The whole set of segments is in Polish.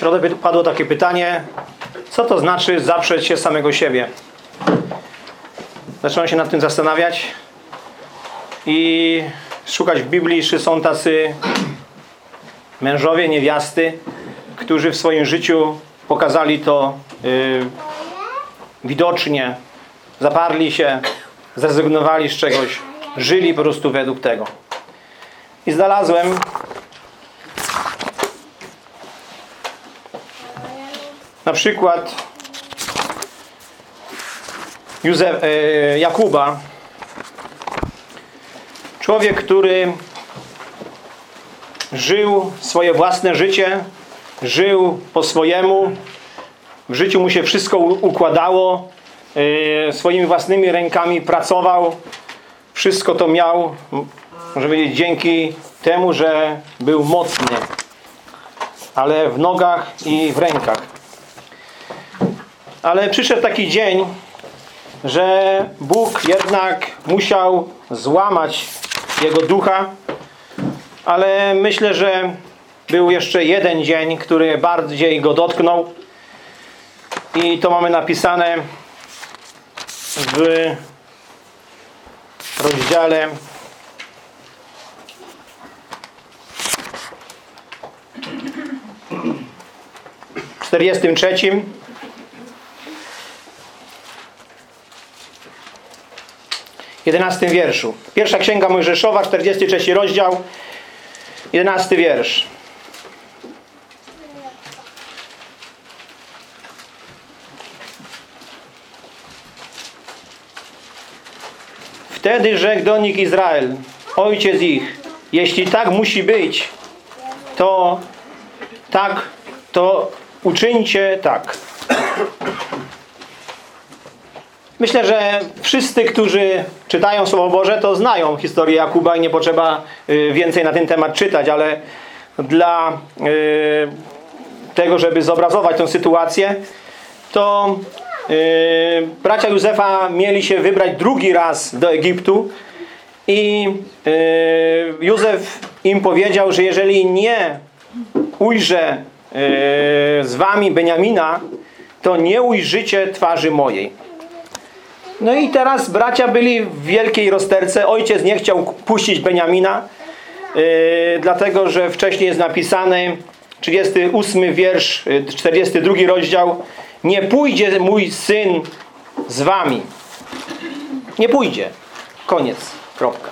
środę padło takie pytanie, co to znaczy zaprzeć się samego siebie? Zacząłem się nad tym zastanawiać i szukać w Biblii, czy są tacy mężowie, niewiasty, którzy w swoim życiu pokazali to yy, widocznie, zaparli się, zrezygnowali z czegoś, żyli po prostu według tego. I znalazłem na przykład Józef, e, Jakuba. Człowiek, który żył swoje własne życie, żył po swojemu, w życiu mu się wszystko układało, e, swoimi własnymi rękami pracował, wszystko to miał, może powiedzieć, dzięki temu, że był mocny, ale w nogach i w rękach. Ale przyszedł taki dzień, że Bóg jednak musiał złamać jego ducha, ale myślę, że był jeszcze jeden dzień, który bardziej go dotknął. I to mamy napisane w rozdziale czterdziestym trzecim 11 wierszu. Pierwsza Księga Mojżeszowa, 43 rozdział, 11 wiersz. Wtedy rzekł do nich Izrael, ojciec ich, jeśli tak musi być, to tak, to uczyńcie tak. Myślę, że wszyscy, którzy czytają Słowo Boże, to znają historię Jakuba i nie potrzeba y, więcej na ten temat czytać, ale dla y, tego, żeby zobrazować tę sytuację, to y, bracia Józefa mieli się wybrać drugi raz do Egiptu i Józef im powiedział, że jeżeli nie ujrzę z wami Beniamina, to nie ujrzycie twarzy mojej. No i teraz bracia byli w wielkiej rozterce. Ojciec nie chciał puścić Beniamina, yy, dlatego że wcześniej jest napisany 38 wiersz, 42 y, rozdział. Nie pójdzie mój syn z wami. Nie pójdzie. Koniec. Kropka.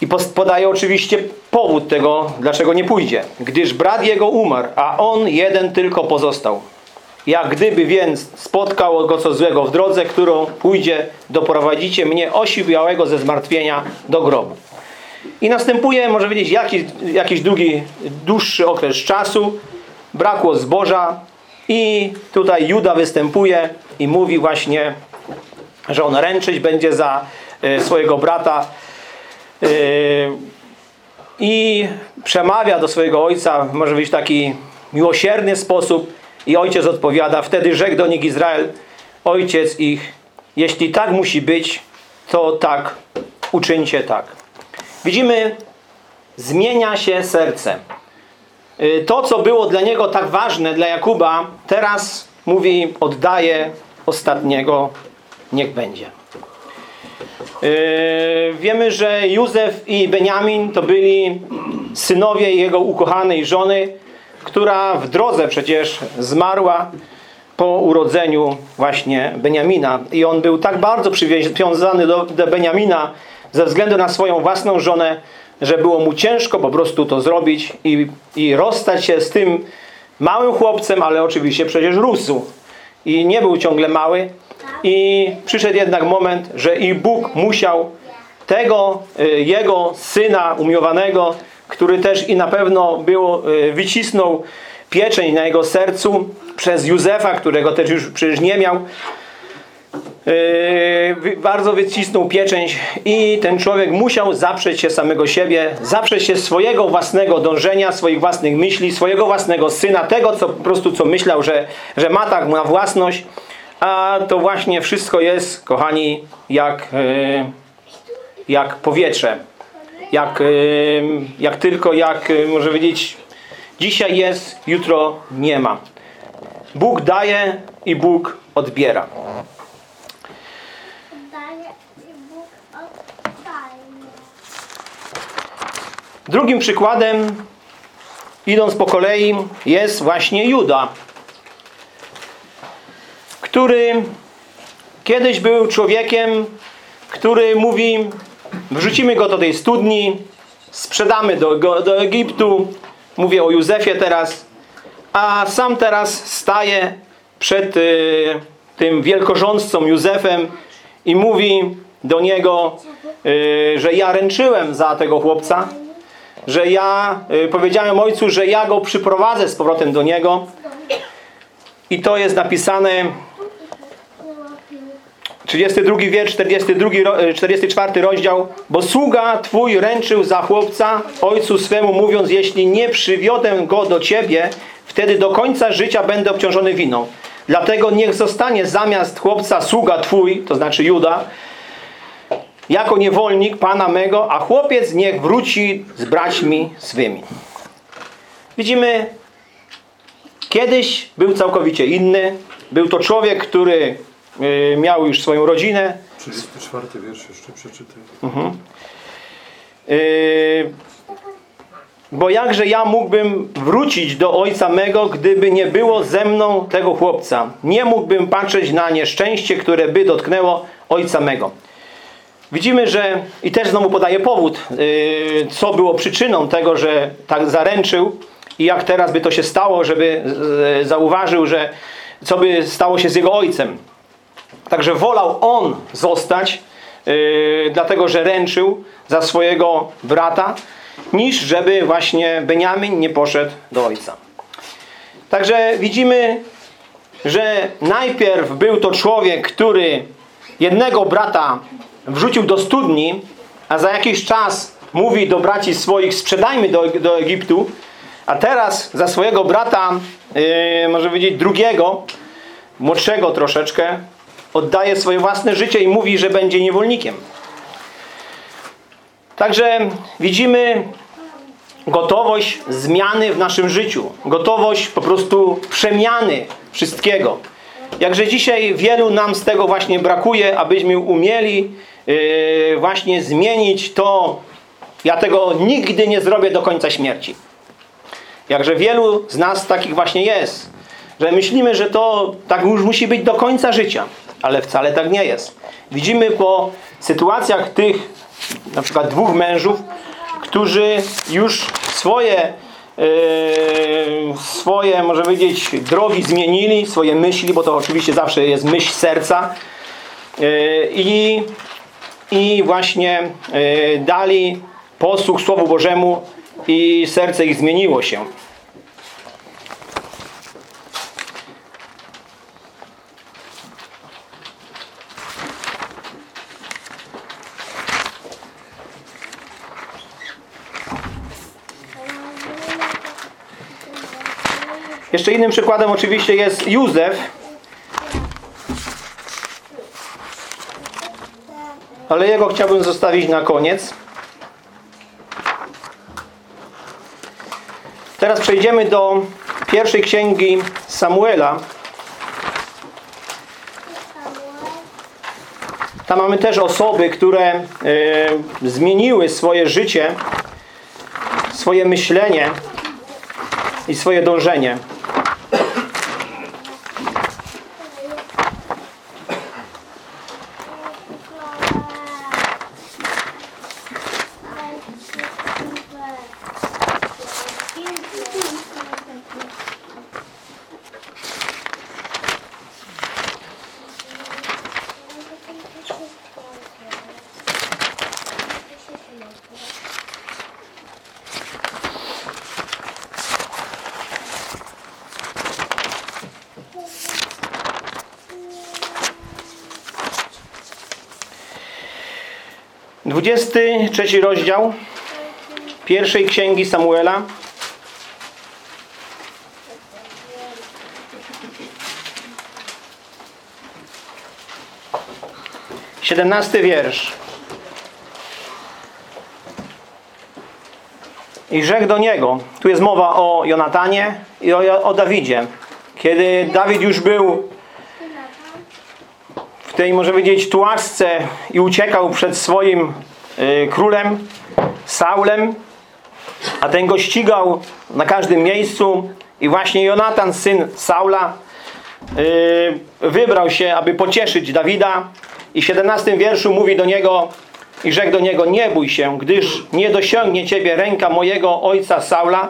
I podaje oczywiście powód tego, dlaczego nie pójdzie. Gdyż brat jego umarł, a on jeden tylko pozostał. Jak gdyby więc spotkało go co złego w drodze, którą pójdzie, doprowadzicie mnie osiwiałego ze zmartwienia do grobu. I następuje, może powiedzieć, jakiś, jakiś długi, dłuższy okres czasu. Brakło zboża i tutaj Juda występuje i mówi właśnie, że on ręczyć będzie za y, swojego brata y, i przemawia do swojego ojca, może być w taki miłosierny sposób i ojciec odpowiada, wtedy rzekł do nich Izrael, ojciec ich, jeśli tak musi być, to tak, uczyńcie tak. Widzimy, zmienia się serce. Y, to, co było dla niego tak ważne, dla Jakuba, teraz mówi, oddaje ostatniego, niech będzie. Yy, wiemy, że Józef i Beniamin to byli synowie jego ukochanej żony, która w drodze przecież zmarła po urodzeniu właśnie Beniamina. I on był tak bardzo przywiązany do, do Beniamina ze względu na swoją własną żonę, że było mu ciężko po prostu to zrobić i, i rozstać się z tym małym chłopcem, ale oczywiście przecież rósł. I nie był ciągle mały. I przyszedł jednak moment, że i Bóg musiał tego y, jego syna umiłowanego który też i na pewno było, e, wycisnął pieczeń na jego sercu przez Józefa, którego też już przecież nie miał. Yy, bardzo wycisnął pieczęć i ten człowiek musiał zaprzeć się samego siebie, zaprzeć się swojego własnego dążenia, swoich własnych myśli, swojego własnego syna, tego co po prostu co myślał, że, że ma tak na własność, a to właśnie wszystko jest, kochani, jak, yy, jak powietrze jak, jak tylko, jak może powiedzieć, Dzisiaj jest, jutro nie ma. Bóg daje i Bóg odbiera. Drugim przykładem, idąc po kolei, jest właśnie Juda, który kiedyś był człowiekiem, który mówi, wrzucimy go do tej studni, sprzedamy do, go do Egiptu, mówię o Józefie teraz, a sam teraz staje przed y, tym wielkorządcą Józefem i mówi do niego, y, że ja ręczyłem za tego chłopca, że ja y, powiedziałem ojcu, że ja go przyprowadzę z powrotem do niego. I to jest napisane 32 wiersz, 42, ro- y, 44 rozdział. Bo sługa twój ręczył za chłopca ojcu swemu, mówiąc, jeśli nie przywiodę go do ciebie, wtedy do końca życia będę obciążony winą. Dlatego niech zostanie zamiast chłopca sługa twój, to znaczy Juda, jako niewolnik Pana mego, a chłopiec niech wróci z braćmi swymi. Widzimy, kiedyś był całkowicie inny. Był to człowiek, który miał już swoją rodzinę. 34 wiersz jeszcze przeczytaj. Y, bo jakże ja mógłbym wrócić do ojca mego, gdyby nie było ze mną tego chłopca. Nie mógłbym patrzeć na nieszczęście, które by dotknęło ojca mego. Widzimy, że i też znowu podaje powód, yy, co było przyczyną tego, że tak zaręczył i jak teraz by to się stało, żeby yy, zauważył, że co by stało się z jego ojcem. Także wolał on zostać, yy, dlatego że ręczył za swojego brata, niż żeby właśnie Beniamin nie poszedł do ojca. Także widzimy, że najpierw był to człowiek, który jednego brata wrzucił do studni, a za jakiś czas mówi do braci swoich, sprzedajmy do, do Egiptu, a teraz za swojego brata, yy, może powiedzieć drugiego, młodszego troszeczkę, oddaje swoje własne życie i mówi, że będzie niewolnikiem. Także widzimy gotowość zmiany w naszym życiu. Gotowość po prostu przemiany wszystkiego. Jakże dzisiaj wielu nam z tego właśnie brakuje, abyśmy umieli yy, właśnie zmienić to. Ja tego nigdy nie zrobię do końca śmierci. Jakże wielu z nas takich właśnie jest. Że myślimy, że to tak już musi być do końca życia. Ale wcale tak nie jest. Widzimy po sytuacjach tych na przykład dwóch mężów, którzy już swoje yy, swoje, może powiedzieć, drogi zmienili, swoje myśli, bo to oczywiście zawsze jest myśl serca yy, i, i właśnie yy, dali posłuch Słowu Bożemu i serce ich zmieniło się. Jeszcze innym przykładem oczywiście jest Józef. Ale jego chciałbym zostawić na koniec. Teraz przejdziemy do pierwszej księgi Samuela. Tam mamy też osoby, które e, zmieniły swoje życie, swoje myślenie i swoje dążenie. Dwudziesty trzeci rozdział pierwszej księgi Samuela. Siedemnasty wiersz. I rzekł do niego, tu jest mowa o Jonatanie i o, o Dawidzie. Kiedy Dawid już był w tej, może powiedzieć, tułaczce i uciekał przed swoim y, królem, Saulem, a ten go ścigał na każdym miejscu i właśnie Jonatan, syn Saula, y, wybrał się, aby pocieszyć Dawida i w 17 wierszu mówi do niego i rzekł do niego, nie bój się, gdyż nie dosiągnie ciebie ręka mojego ojca Saula,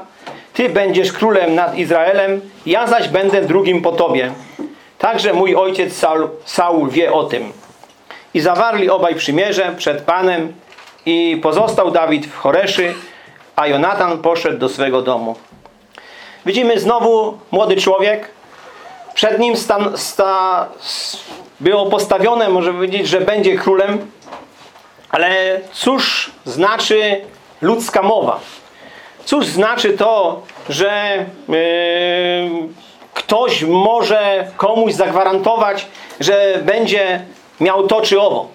ty będziesz królem nad Izraelem, ja zaś będę drugim po tobie. Także mój ojciec Saul, Saul wie o tym. I zawarli obaj przymierze przed Panem i pozostał Dawid w Choreszy, a Jonatan poszedł do swego domu. Widzimy znowu młody człowiek. Przed nim stan, sta, było postawione, może powiedzieć, że będzie królem. Ale cóż znaczy ludzka mowa? Cóż znaczy to, że yy, ktoś może komuś zagwarantować, że będzie miał to czy owo?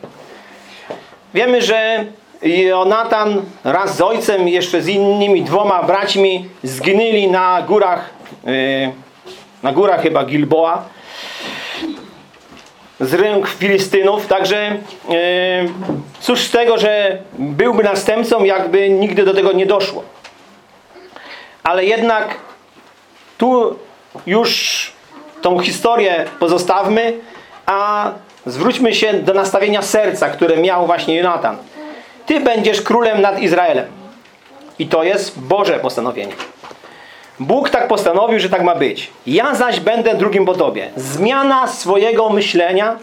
Wiemy, że Jonatan wraz z ojcem jeszcze z innymi dwoma braćmi zginęli na górach, yy, na górach chyba Gilboa z ręk Filistynów, także yy, cóż z tego, że byłby następcą, jakby nigdy do tego nie doszło. Ale jednak tu już tą historię pozostawmy, a zwróćmy się do nastawienia serca, które miał właśnie Jonatan. Ty będziesz królem nad Izraelem. I to jest Boże postanowienie. Bóg tak postanowił, że tak ma być. Ja zaś będę drugim po tobie. Zmiana swojego myślenia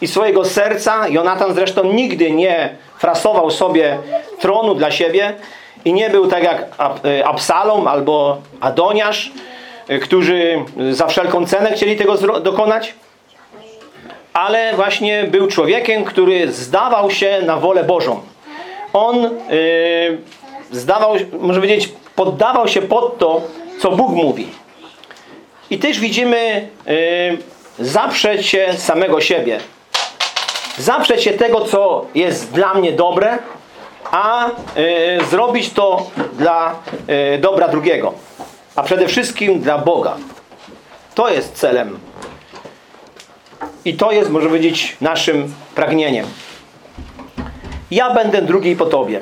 i swojego serca. Jonatan zresztą nigdy nie frasował sobie tronu dla siebie i nie był tak jak Absalom albo Adoniasz, którzy za wszelką cenę chcieli tego dokonać. Ale właśnie był człowiekiem, który zdawał się na wolę Bożą. On yy, zdawał, może powiedzieć, poddawał się pod to, co Bóg mówi. I też widzimy yy, zaprzeć się samego siebie. Zaprzeć się tego, co jest dla mnie dobre, a yy, zrobić to dla yy, dobra drugiego. A przede wszystkim dla Boga. To jest celem. I to jest, może powiedzieć, naszym pragnieniem. Ja będę drugi po Tobie.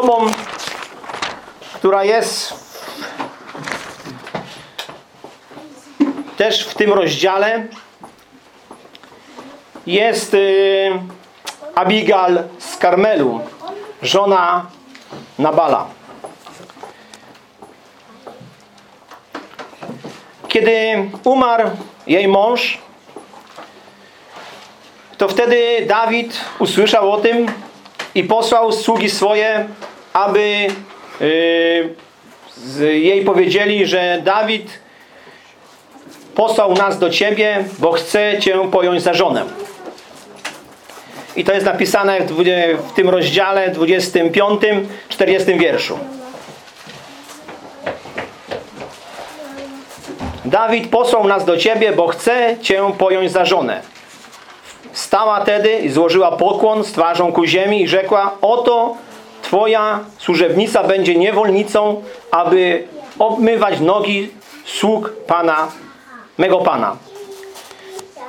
Osobą, która jest też w tym rozdziale jest y, Abigal z Karmelu, żona Nabala. Kiedy umarł jej mąż, to wtedy Dawid usłyszał o tym i posłał sługi swoje, aby y, jej powiedzieli, że Dawid posłał nas do Ciebie, bo chce Cię pojąć za żonę. I to jest napisane w, tym rozdziale 25, 40 wierszu. Dawid posłał nas do Ciebie, bo chce Cię pojąć za żonę. Stała tedy i złożyła pokłon z twarzą ku ziemi i rzekła, oto Twoja służebnica będzie niewolnicą, aby obmywać nogi sług Pana mego Pana.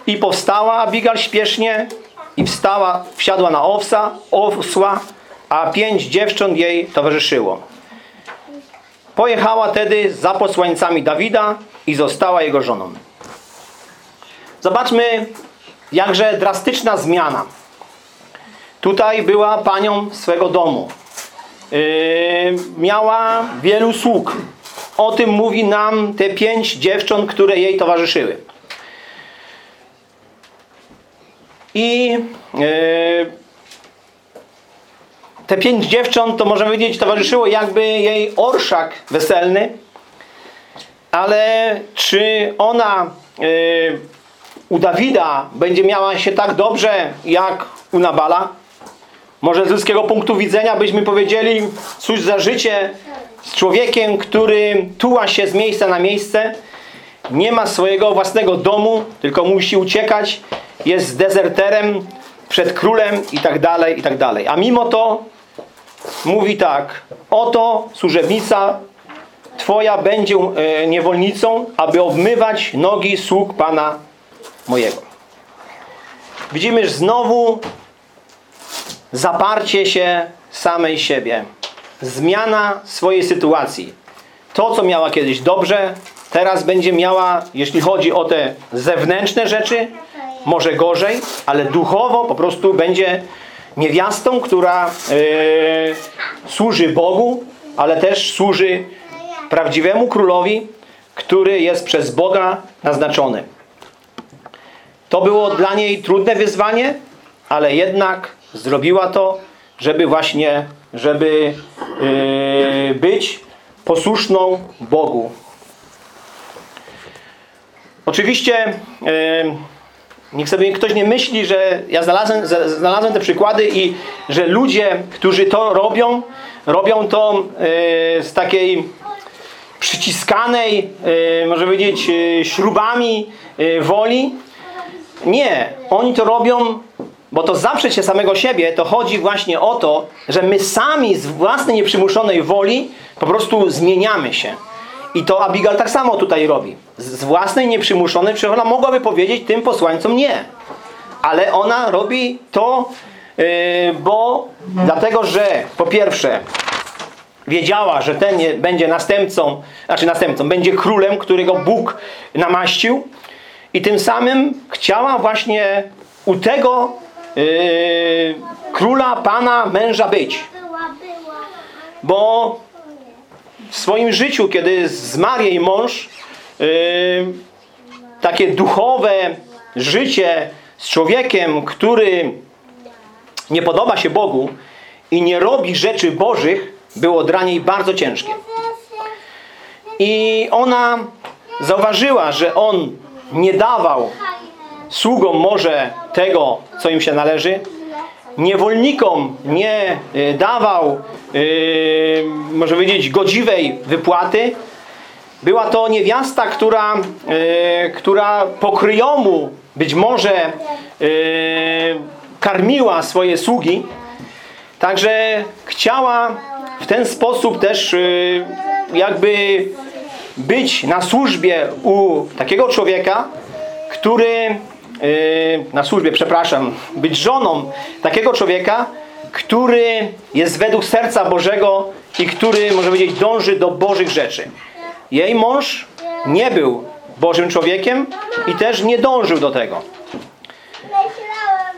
I powstała Abigal śpiesznie i wstała, wsiadła na owsa, osła, a pięć dziewcząt jej towarzyszyło. Pojechała tedy za posłańcami Dawida i została jego żoną. Zobaczmy, jakże drastyczna zmiana. Tutaj była panią swego domu. Yy, miała wielu sług. O tym mówi nam te pięć dziewcząt, które jej towarzyszyły. I yy, te pięć dziewcząt, to możemy powiedzieć, towarzyszyło jakby jej orszak weselny. Ale czy ona yy, u Dawida będzie miała się tak dobrze jak u Nabala? Może z ludzkiego punktu widzenia byśmy powiedzieli, cóż za życie z człowiekiem, który tuła się z miejsca na miejsce, nie ma swojego własnego domu, tylko musi uciekać, jest dezerterem przed królem i tak dalej, i tak dalej. A mimo to mówi tak, oto służebnica Twoja będzie e, niewolnicą, aby obmywać nogi sług Pana mojego. Widzimy, że znowu zaparcie się samej siebie. Zmiana swojej sytuacji. To, co miała kiedyś dobrze, teraz będzie miała, jeśli chodzi o te zewnętrzne rzeczy, może gorzej, ale duchowo po prostu będzie niewiastą, która e, służy Bogu, ale też służy prawdziwemu królowi, który jest przez Boga naznaczony. To było dla niej trudne wyzwanie, ale jednak zrobiła to, żeby właśnie, żeby yy, być posłuszną Bogu. Oczywiście yy, niech sobie ktoś nie myśli, że ja znalazłem, znalazłem te przykłady i że ludzie, którzy to robią, robią to yy, z takiej przyciskanej, yy, może powiedzieć, yy, śrubami yy, woli. Nie, oni to robią, bo to zawsze się samego siebie, to chodzi właśnie o to, że my sami z własnej nieprzymuszonej woli po prostu zmieniamy się. I to Abigail tak samo tutaj robi. Z własnej nieprzymuszonej, przecież ona mogłaby powiedzieć tym posłańcom nie. Ale ona robi to, yy, bo dlatego, że po pierwsze wiedziała, że ten będzie następcą, znaczy następcą, będzie królem, którego Bóg namaścił i tym samym chciała właśnie u tego yy, króla, pana, męża być. Bo w swoim życiu, kiedy zmarł jej mąż, yy, takie duchowe życie z człowiekiem, który nie podoba się Bogu i nie robi rzeczy Bożych, było dla niej bardzo ciężkie. I ona zauważyła, że on nie dawał sługom może tego, co im się należy, niewolnikom nie y, dawał, y, może powiedzieć, godziwej wypłaty. Była to niewiasta, która, y, która pokryjomu być może y, karmiła swoje sługi. Także chciała w ten sposób też y, jakby być na służbie u takiego człowieka, który na służbie, przepraszam, być żoną takiego człowieka, który jest według serca Bożego i który, może powiedzieć, dąży do Bożych rzeczy. Jej mąż nie był Bożym człowiekiem i też nie dążył do tego.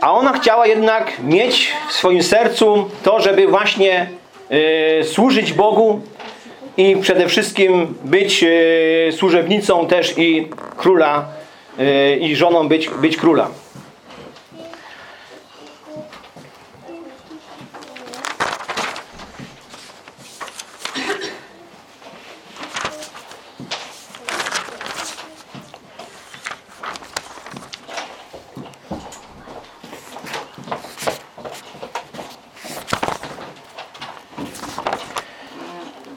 A ona chciała jednak mieć w swoim sercu to, żeby właśnie y, służyć Bogu i przede wszystkim być y, służebnicą też i króla i żoną być, być króla.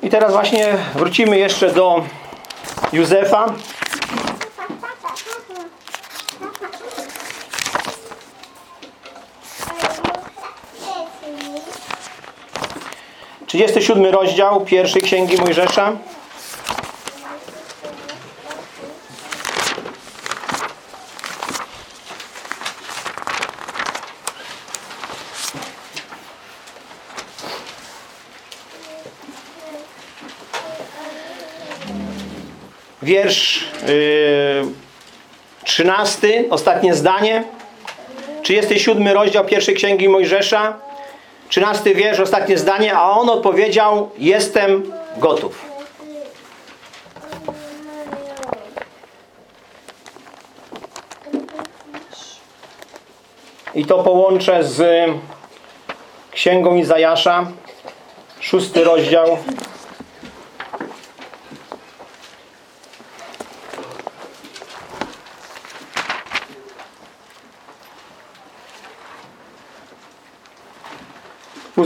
I teraz właśnie wrócimy jeszcze do Józefa. 37 rozdział pierwszej księgi Mojżesza. Wiersz yy, 13, ostatnie zdanie. 37 rozdział pierwszej księgi Mojżesza. 13 wiersz, ostatnie zdanie, a on odpowiedział, jestem gotów. I to połączę z księgą Izajasza, szósty rozdział.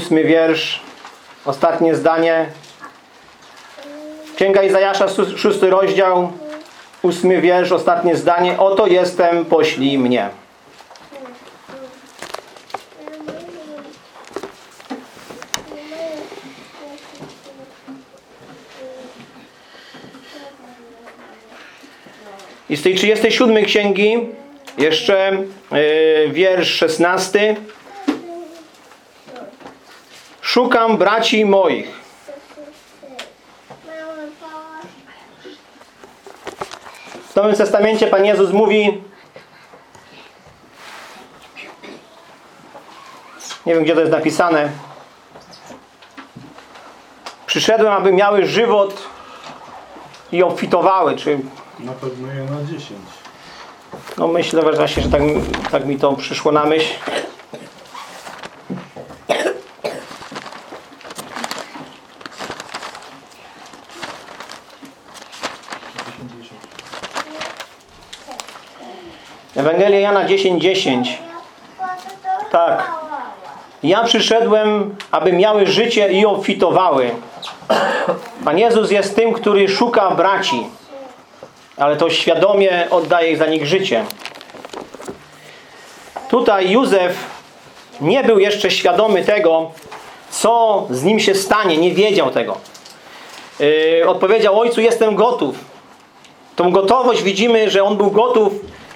Ósmy wiersz, ostatnie zdanie. Księga Izajasza, szósty rozdział, ósmy wiersz, ostatnie zdanie. Oto jestem, poślij mnie. I z tej 37 księgi jeszcze yy, wiersz 16. Szukam braci moich. W Nowym Testamencie Pan Jezus mówi nie wiem gdzie to jest napisane przyszedłem, aby miały żywot i obfitowały, czy Na pewno je na 10. no myślę właśnie, że tak, tak mi to przyszło na myśl. Ewangelia Jana 10:10. Tak. Ja przyszedłem, aby miały życie i obfitowały. Pan Jezus jest tym, który szuka braci, ale to świadomie oddaje za nich życie. Tutaj Józef nie był jeszcze świadomy tego, co z nim się stanie, nie wiedział tego. Yy, odpowiedział, ojcu jestem gotów. Tą gotowość widzimy, że on był gotów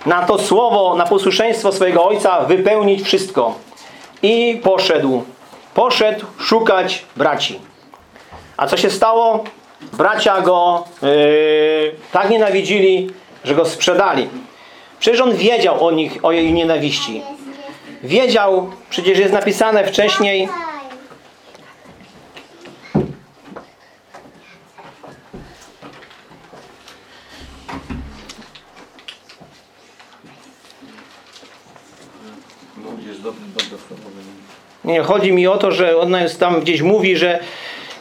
na to słowo, na posłuszeństwo swojego ojca wypełnić wszystko. I poszedł. Poszedł szukać braci. A co się stało? Bracia go yy, tak nienawidzili, że go sprzedali. Przecież on wiedział o nich, o jej nienawiści. Wiedział, przecież jest napisane wcześniej, Jest dobry, dobre słowo. Nie, chodzi mi o to, że ona jest tam gdzieś mówi, że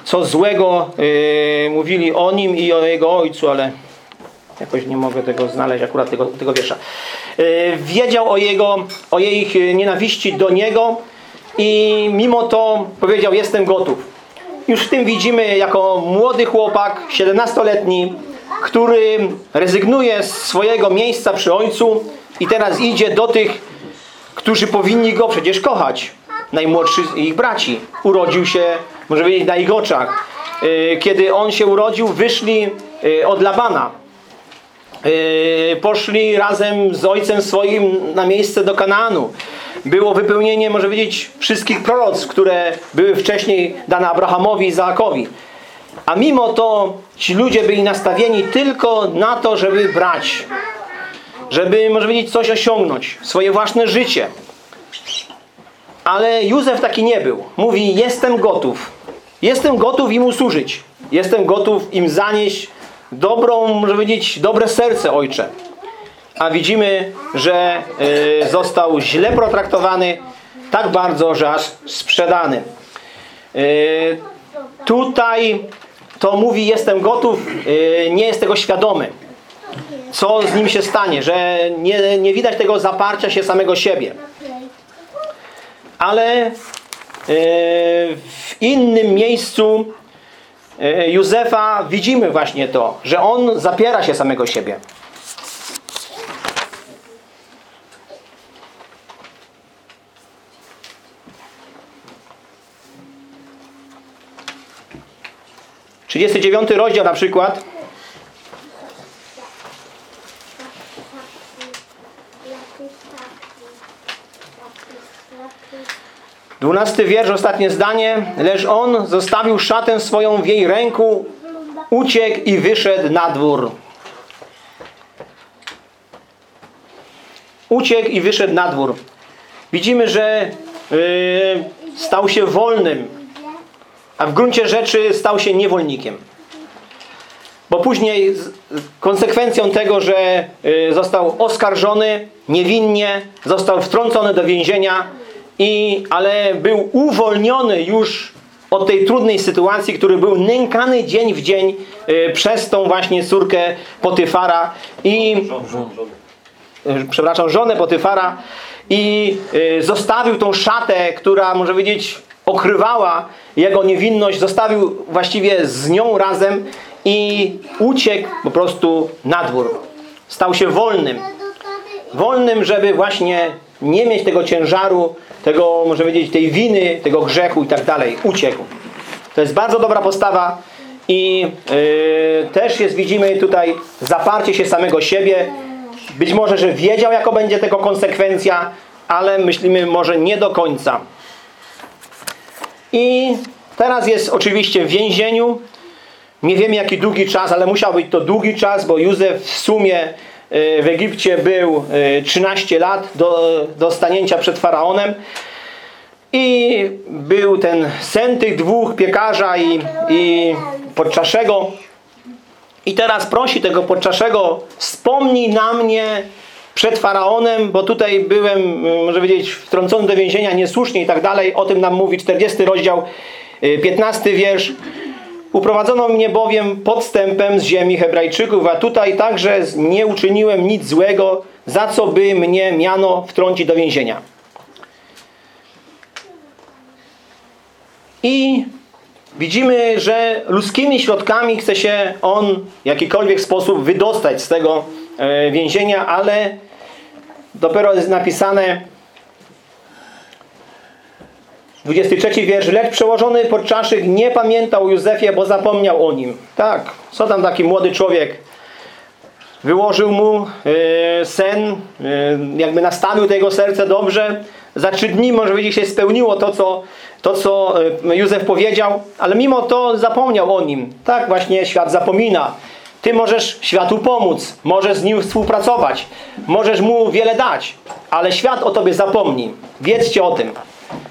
co złego yy, mówili o nim i o jego ojcu, ale jakoś nie mogę tego znaleźć, akurat tego, tego wiersza. Yy, wiedział o jego, o jej yy, nienawiści do niego i mimo to powiedział, jestem gotów. Już w tym widzimy jako młody chłopak, 17-letni, który rezygnuje z swojego miejsca przy ojcu i teraz idzie do tych, którzy powinni go przecież kochać. Najmłodszy z ich braci. Urodził się, może powiedzieć, na ich oczach. Yy, Kiedy on się urodził, wyszli yy, od Labana. Yy, Poszli razem z ojcem swoim na miejsce do Kanaanu. Było wypełnienie, może powiedzieć, wszystkich proroctw, które były wcześniej dane Abrahamowi i Izaakowi. A mimo to ci ludzie byli nastawieni tylko na to, żeby brać. Żeby, może powiedzieć, coś osiągnąć. Swoje własne życie. Ale Józef taki nie był. Mówi, jestem gotów. Jestem gotów im usłużyć. Jestem gotów im zanieść dobrą, może powiedzieć, dobre serce, ojcze. A widzimy, że y, został źle potraktowany tak bardzo, że aż sprzedany. Y, tutaj to mówi, jestem gotów, y, nie jest tego świadomy. Co z nim się stanie, że nie, nie widać tego zaparcia się samego siebie ale e, w innym miejscu e, Józefa widzimy właśnie to, że on zapiera się samego siebie. Trzydziesty dziewiąty rozdział na przykład. Dwunasty wiersz, ostatnie zdanie. Lecz on zostawił szatę swoją w jej ręku, uciekł i wyszedł na dwór. Uciekł i wyszedł na dwór. Widzimy, że yy, stał się wolnym, a w gruncie rzeczy stał się niewolnikiem. Bo później konsekwencją tego, że y, został oskarżony niewinnie, został wtrącony do więzienia, i, ale był uwolniony już od tej trudnej sytuacji, który był nękany dzień w dzień y, przez tą właśnie córkę Potyfara i przepraszam, żonę Potyfara i y, zostawił tą szatę, która może powiedzieć okrywała jego niewinność, zostawił właściwie z nią razem i uciekł po prostu na dwór. Stał się wolnym. Wolnym, żeby właśnie nie mieć tego ciężaru, tego, może powiedzieć, tej winy, tego grzechu i tak dalej. Uciekł. To jest bardzo dobra postawa i yy, też jest, widzimy tutaj zaparcie się samego siebie. Być może, że wiedział, jaka będzie tego konsekwencja, ale myślimy może nie do końca. I teraz jest oczywiście w więzieniu. Nie wiemy jaki długi czas, ale musiał być to długi czas, bo Józef w sumie w Egipcie był y, 13 lat do, do stanięcia przed Faraonem. I był ten sen tych dwóch, piekarza i, i podczaszego. I teraz prosi tego podczaszego, wspomnij na mnie przed Faraonem, bo tutaj byłem, y, może powiedzieć, wtrącony do więzienia niesłusznie i tak dalej. O tym nam mówi 40 rozdział, y, 15 wiersz. Uprowadzono mnie bowiem podstępem z ziemi Hebrajczyków, a tutaj także nie uczyniłem nic złego, za co by mnie miano wtrącić do więzienia. I widzimy, że ludzkimi środkami chce się on w jakikolwiek sposób wydostać z tego e, więzienia, ale dopiero jest napisane 23 wiersz. Lecz przełożony podczaszyk nie pamiętał o Józefie, bo zapomniał o nim. Tak, co tam taki młody człowiek wyłożył mu e, sen, e, jakby nastawił to jego serce dobrze. Za trzy dni, może powiedzieć, się spełniło to, co, to, co e, Józef powiedział, ale mimo to zapomniał o nim. Tak właśnie świat zapomina. Ty możesz światu pomóc, możesz z nim współpracować, możesz mu wiele dać, ale świat o tobie zapomni. Wiedzcie o tym.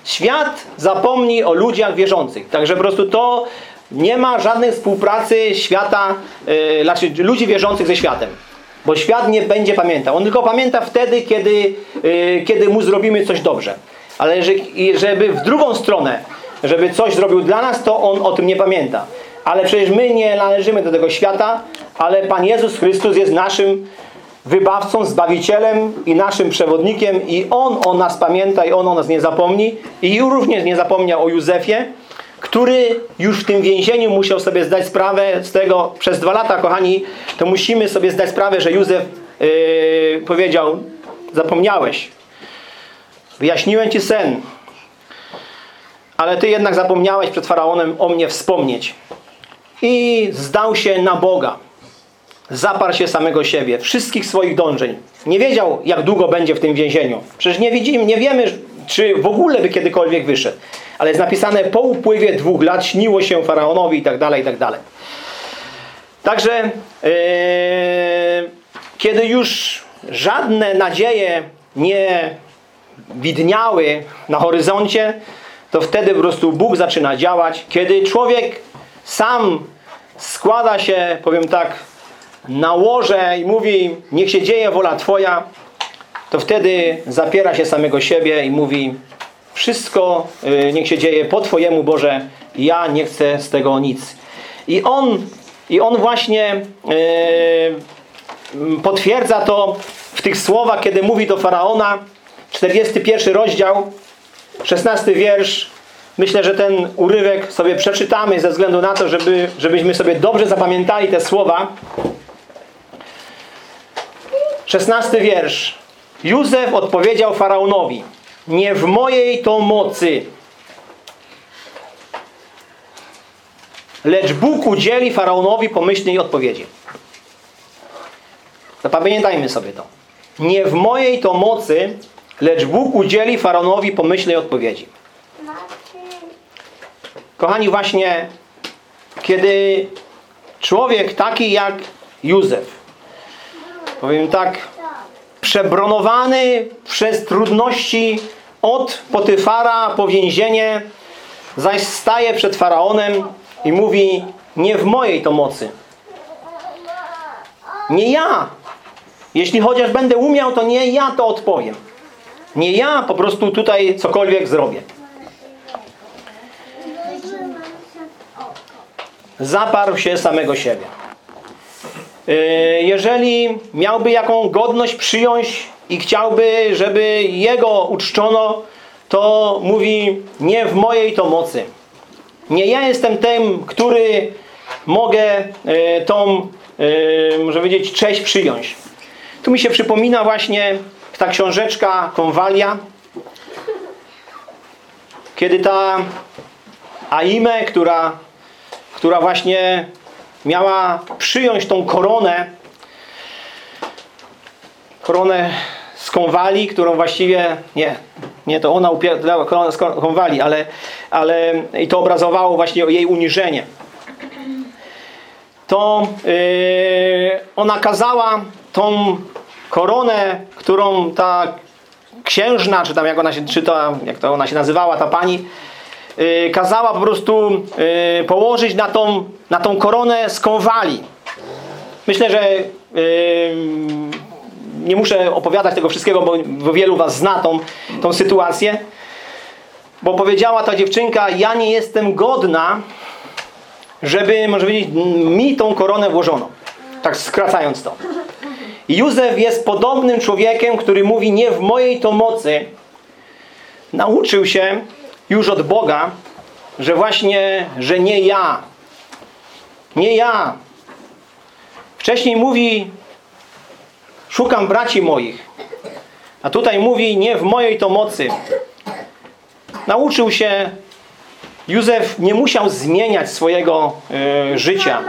Świat zapomni o ludziach wierzących. Także po prostu to nie ma żadnej współpracy świata, yy, znaczy ludzi wierzących ze światem. Bo świat nie będzie pamiętał. On tylko pamięta wtedy, kiedy, yy, kiedy mu zrobimy coś dobrze. Ale że, żeby w drugą stronę, żeby coś zrobił dla nas, to on o tym nie pamięta. Ale przecież my nie należymy do tego świata, ale Pan Jezus Chrystus jest naszym wybawcą, zbawicielem i naszym przewodnikiem i On o nas pamięta i On o nas nie zapomni. I również nie zapomniał o Józefie, który już w tym więzieniu musiał sobie zdać sprawę z tego, przez dwa lata, kochani, to musimy sobie zdać sprawę, że Józef yy, powiedział, zapomniałeś, wyjaśniłem Ci sen, ale Ty jednak zapomniałeś przed Faraonem o mnie wspomnieć. I zdał się na Boga. Zaparł się samego siebie, wszystkich swoich dążeń. Nie wiedział, jak długo będzie w tym więzieniu. Przecież nie widzimy, nie wiemy, czy w ogóle by kiedykolwiek wyszedł. Ale jest napisane, po upływie dwóch lat śniło się Faraonowi i tak dalej, i tak dalej. Także, yy, kiedy już żadne nadzieje nie widniały na horyzoncie, to wtedy po prostu Bóg zaczyna działać. Kiedy człowiek sam składa się, powiem tak, na łoże i mówi, niech się dzieje wola Twoja, to wtedy zapiera się samego siebie i mówi, wszystko y, niech się dzieje po Twojemu Boże, ja nie chcę z tego nic. I on, i on właśnie y, potwierdza to w tych słowach, kiedy mówi do Faraona, 41 rozdział, 16 wiersz. Myślę, że ten urywek sobie przeczytamy ze względu na to, żeby, żebyśmy sobie dobrze zapamiętali te słowa. 16 wiersz. Józef odpowiedział Faraonowi, nie w mojej to mocy, lecz Bóg udzieli Faraonowi pomyślnej odpowiedzi. Zapamiętajmy sobie to. Nie w mojej to mocy, lecz Bóg udzieli Faraonowi pomyślnej odpowiedzi. Kochani, właśnie kiedy człowiek taki jak Józef, powiem tak, przebronowany przez trudności od Potyfara po więzienie, zaś staje przed Faraonem i mówi, nie w mojej to mocy. Nie ja. Jeśli chociaż będę umiał, to nie ja to odpowiem. Nie ja po prostu tutaj cokolwiek zrobię. Zaparł się samego siebie. Yy, Jeżeli miałby jaką godność przyjąć i chciałby, żeby jego uczczono, to mówi nie w mojej to mocy. Nie ja jestem tym, który mogę e, tą, e, może powiedzieć, cześć przyjąć. Tu mi się przypomina właśnie ta książeczka Konwalia, kiedy ta Aime, która, która właśnie miała przyjąć tą koronę, koronę z konwali, którą właściwie, nie, nie to ona upierdlała koronę z kon- konwali, ale, ale i to obrazowało właśnie jej uniżenie. To yy, ona kazała tą koronę, którą ta księżna, czy tam jak ona się, czy to, jak to ona się nazywała, ta pani, kazała po prostu yy, położyć na tą, na tą koronę z konwali. Myślę, że yy, nie muszę opowiadać tego wszystkiego, bo, wielu was zna tą, tą sytuację. Bo powiedziała ta dziewczynka, ja nie jestem godna, żeby, może powiedzieć, mi tą koronę włożono. Tak skracając to. Józef jest podobnym człowiekiem, który mówi, nie w mojej to mocy. Nauczył się już od Boga, że właśnie, że nie ja. Nie ja. Wcześniej mówi, szukam braci moich. A tutaj mówi, nie w mojej to mocy. Nauczył się, Józef nie musiał zmieniać swojego y, życia,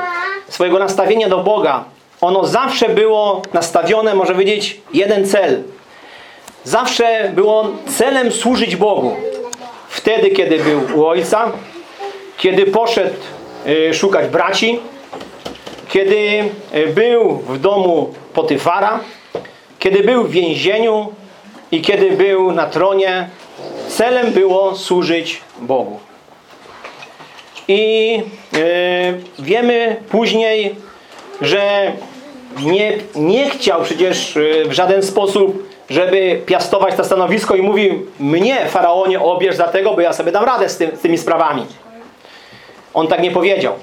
swojego nastawienia do Boga. Ono zawsze było nastawione, może powiedzieć, jeden cel. Zawsze było celem służyć Bogu. Wtedy, kiedy był u ojca, kiedy poszedł y, szukać braci, kiedy y, był w domu Potyfara, kiedy był w więzieniu i kiedy był na tronie, celem było służyć Bogu. I y, wiemy później, że nie, nie chciał przecież w żaden sposób, żeby piastować to stanowisko i mówił, mnie Faraonie obierz za tego, bo ja sobie dam radę z, z tymi sprawami. On tak nie powiedział.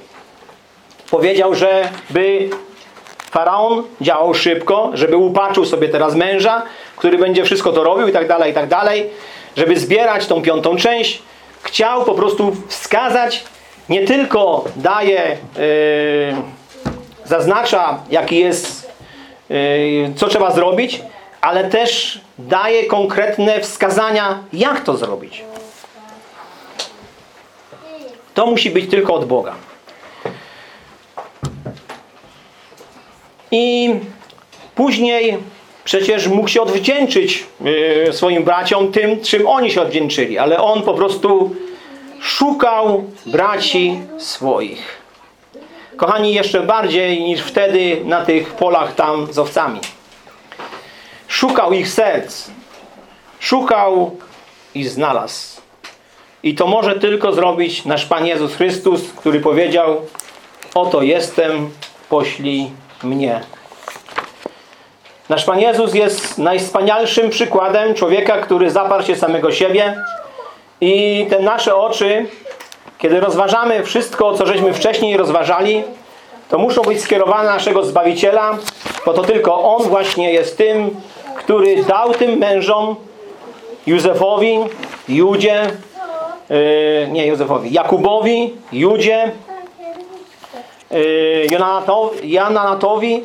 Powiedział, że by Faraon działał szybko, żeby upatrzył sobie teraz męża, który będzie wszystko to robił i tak dalej, i tak dalej, żeby zbierać tą piątą część. Chciał po prostu wskazać, nie tylko daje, yy, zaznacza jaki jest, yy, co trzeba zrobić, ale też daje konkretne wskazania, jak to zrobić. To musi być tylko od Boga. I później przecież mógł się odwdzięczyć yy, swoim braciom tym, czym oni się odwdzięczyli. Ale on po prostu szukał braci swoich. Kochani, jeszcze bardziej niż wtedy na tych polach tam z owcami. Szukał ich serc. Szukał i znalazł. I to może tylko zrobić nasz Pan Jezus Chrystus, który powiedział Oto jestem, poślij mnie. Nasz Pan Jezus jest najwspanialszym przykładem człowieka, który zaparł się samego siebie i te nasze oczy, kiedy rozważamy wszystko, co żeśmy wcześniej rozważali, to muszą być skierowane na naszego Zbawiciela, bo to tylko On właśnie jest tym, który dał tym mężom, Józefowi, Judzie, yy, nie Józefowi, Jakubowi, Judzie, yy, Jonatowi, Janatowi,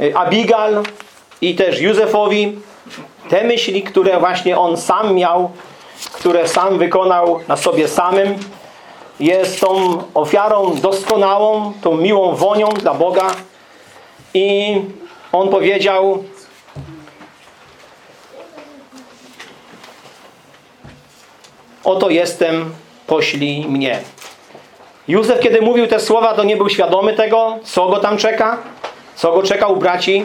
yy, Abigal i też Józefowi. Te myśli, które właśnie on sam miał, które sam wykonał na sobie samym, jest tą ofiarą doskonałą, tą miłą wonią dla Boga. I on powiedział oto jestem, poślij mnie. Józef, kiedy mówił te słowa, to nie był świadomy tego, co go tam czeka, co go czeka u braci,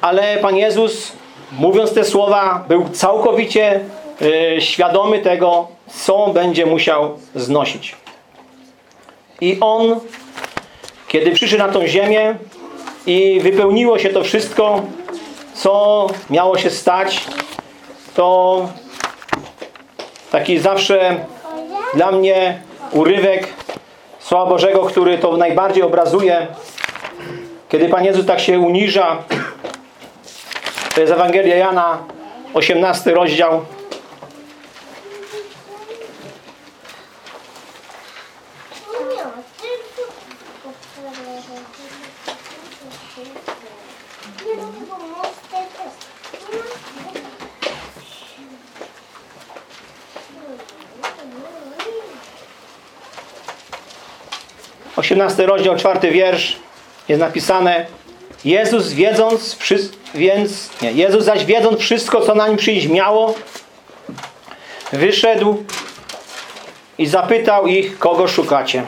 ale Pan Jezus, mówiąc te słowa, był całkowicie y, świadomy tego, co będzie musiał znosić. I On, kiedy przyszedł na tą ziemię i wypełniło się to wszystko, co miało się stać, to taki zawsze dla mnie urywek Słowa Bożego, który to najbardziej obrazuje, kiedy Pan Jezus tak się uniża, to jest Ewangelia Jana, 18 rozdział, 18 rozdział, czwarty wiersz jest napisane Jezus wiedząc, więc, nie, Jezus zaś wiedząc wszystko, co nań przyjść miało, wyszedł i zapytał ich, kogo szukacie.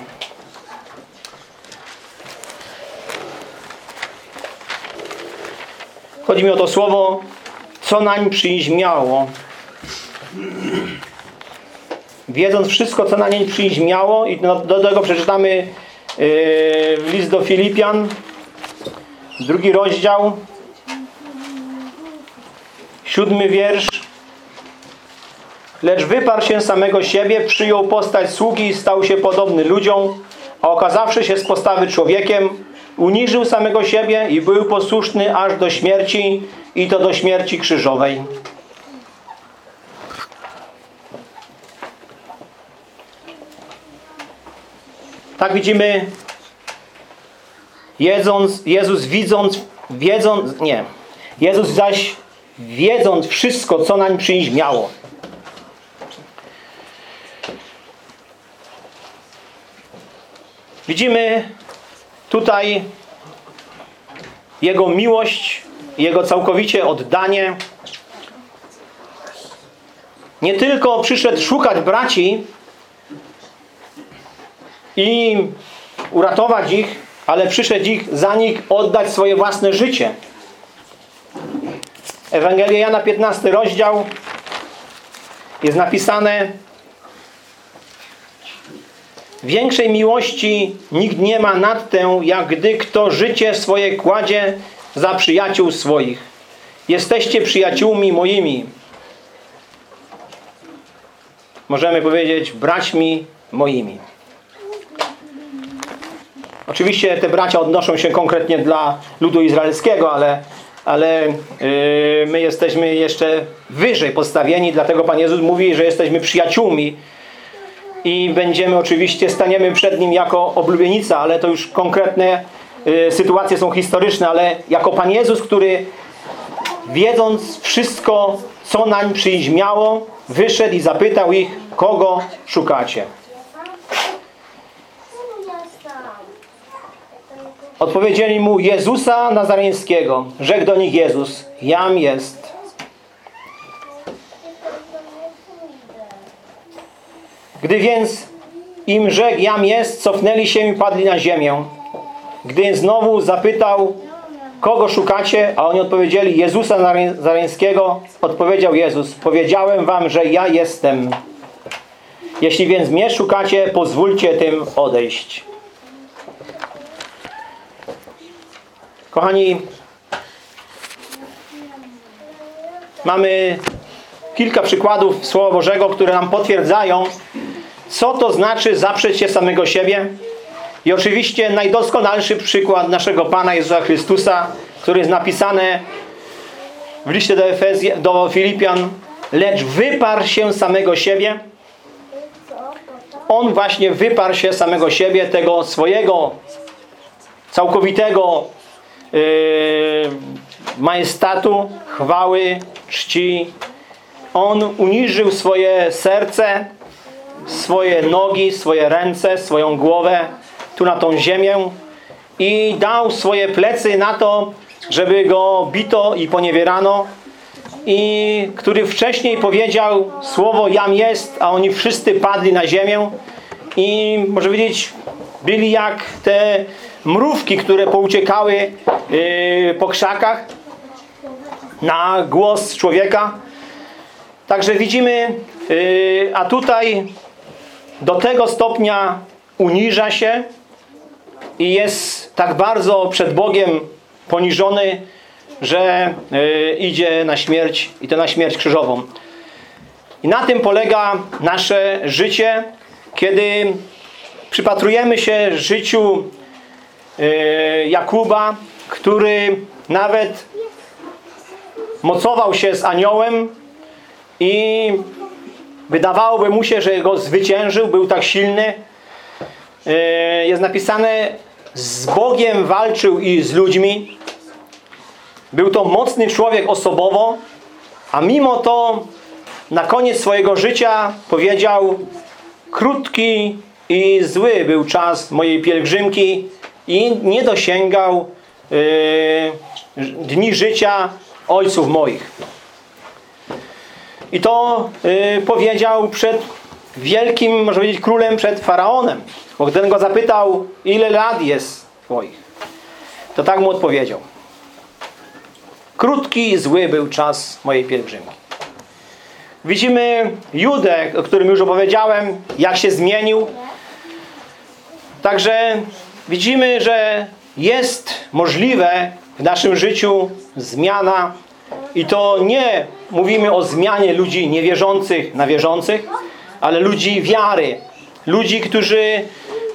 Chodzi mi o to słowo, co nań przyjść miało. Wiedząc wszystko, co na niej przyjść miało i do, do tego przeczytamy list do Filipian, drugi rozdział, siódmy wiersz. Lecz wyparł się samego siebie, przyjął postać sługi i stał się podobny ludziom, a okazawszy się z postawy człowiekiem, uniżył samego siebie i był posłuszny aż do śmierci i to do śmierci krzyżowej. Tak widzimy, jedząc, Jezus widząc, wiedząc, nie, Jezus zaś wiedząc wszystko, co nań przyjść miało. Widzimy tutaj Jego miłość, Jego całkowicie oddanie. Nie tylko przyszedł szukać braci i uratować ich, ale przyszedł ich, za nich oddać swoje własne życie. Ewangelia Jana 15 rozdział jest napisane Większej miłości nikt nie ma nad tę, jak gdy kto życie swoje kładzie za przyjaciół swoich. Jesteście przyjaciółmi moimi. Możemy powiedzieć braćmi moimi. Oczywiście te bracia odnoszą się konkretnie dla ludu izraelskiego, ale, ale yy, my jesteśmy jeszcze wyżej postawieni, dlatego Pan Jezus mówi, że jesteśmy przyjaciółmi i będziemy oczywiście, staniemy przed Nim jako oblubienica, ale to już konkretne y, sytuacje są historyczne, ale jako Pan Jezus, który wiedząc wszystko, co nań przyjść miało, wyszedł i zapytał ich, kogo szukacie. Odpowiedzieli mu Jezusa Nazareńskiego. Rzekł do nich Jezus, jam jest. Gdy więc im rzekł, jam jest, cofnęli się i padli na ziemię. Gdy znowu zapytał, kogo szukacie, a oni odpowiedzieli, Jezusa Nazareńskiego, odpowiedział Jezus, powiedziałem wam, że ja jestem. Jeśli więc mnie szukacie, pozwólcie tym odejść. Kochani, mamy kilka przykładów Słowa Bożego, które nam potwierdzają, co to znaczy zaprzeć się samego siebie. I oczywiście najdoskonalszy przykład naszego Pana Jezusa Chrystusa, który jest napisane w liście do, Efezji, do Filipian, lecz wyparł się samego siebie. On właśnie wyparł się samego siebie, tego swojego całkowitego majestatu, chwały, czci. On uniżył swoje serce, swoje nogi, swoje ręce, swoją głowę tu na tą ziemię i dał swoje plecy na to, żeby go bito i poniewierano i który wcześniej powiedział słowo jam jest, a oni wszyscy padli na ziemię i może powiedzieć byli jak te mrówki, które pouciekały yy, po krzakach na głos człowieka. Także widzimy, yy, a tutaj do tego stopnia uniża się i jest tak bardzo przed Bogiem poniżony, że yy, idzie na śmierć i to na śmierć krzyżową. I na tym polega nasze życie, kiedy przypatrujemy się życiu Jakuba, który nawet mocował się z aniołem i wydawałoby mu się, że go zwyciężył, był tak silny. Yy, jest napisane, z Bogiem walczył i z ludźmi. Był to mocny człowiek osobowo, a mimo to na koniec swojego życia powiedział krótki i zły był czas mojej pielgrzymki i nie dosięgał yy, dni życia ojców moich. I to yy, powiedział przed wielkim, można powiedzieć, królem, przed faraonem. Bo gdy go zapytał, ile lat jest twoich, to tak mu odpowiedział. Krótki i zły był czas mojej pielgrzymki. Widzimy Judę, o którym już opowiedziałem, jak się zmienił. Także widzimy, że jest możliwe w naszym życiu zmiana i to nie mówimy o zmianie ludzi niewierzących na wierzących, ale ludzi wiary. Ludzi, którzy,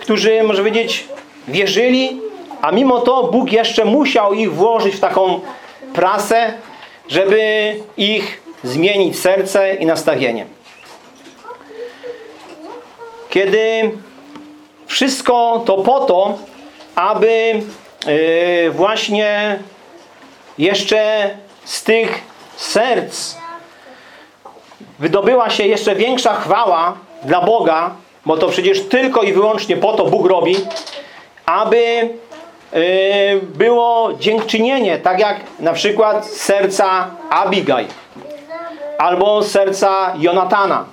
którzy może powiedzieć, wierzyli, a mimo to Bóg jeszcze musiał ich włożyć w taką prasę, żeby ich zmienić serce i nastawienie. Kiedy wszystko to po to, aby yy, właśnie jeszcze z tych serc wydobyła się jeszcze większa chwała dla Boga, bo to przecież tylko i wyłącznie po to Bóg robi, aby yy, było dziękczynienie, tak jak na przykład serca Abigail albo serca Jonatana,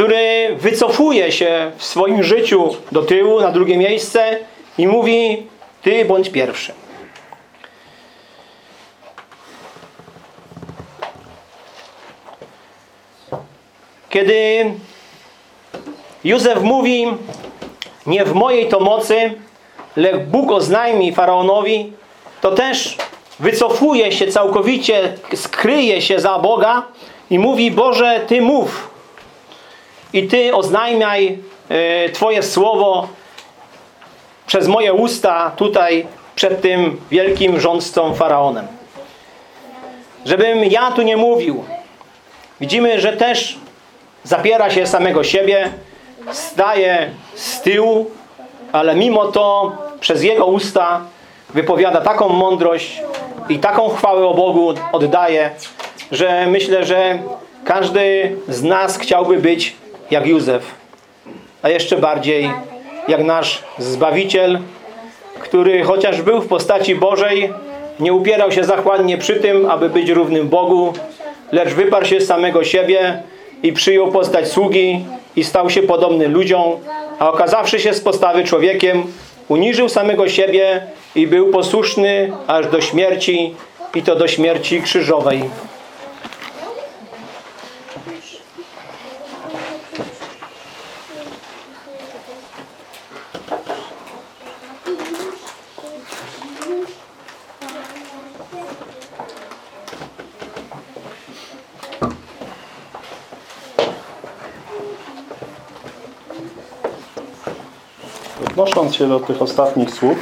który wycofuje się w swoim życiu do tyłu, na drugie miejsce i mówi, ty bądź pierwszy. Kiedy Józef mówi, nie w mojej to mocy, lecz Bóg oznajmi Faraonowi, to też wycofuje się całkowicie, skryje się za Boga i mówi, Boże, Ty mów i Ty oznajmiaj e, Twoje słowo przez moje usta tutaj przed tym wielkim rządcą Faraonem. Żebym ja tu nie mówił. Widzimy, że też zapiera się samego siebie, staje z tyłu, ale mimo to przez jego usta wypowiada taką mądrość i taką chwałę o Bogu oddaje, że myślę, że każdy z nas chciałby być jak Józef, a jeszcze bardziej jak nasz Zbawiciel, który chociaż był w postaci Bożej, nie upierał się zachłannie przy tym, aby być równym Bogu, lecz wyparł się z samego siebie i przyjął postać sługi i stał się podobny ludziom, a okazawszy się z postawy człowiekiem, uniżył samego siebie i był posłuszny aż do śmierci i to do śmierci krzyżowej. Odnosząc się do tych ostatnich słów,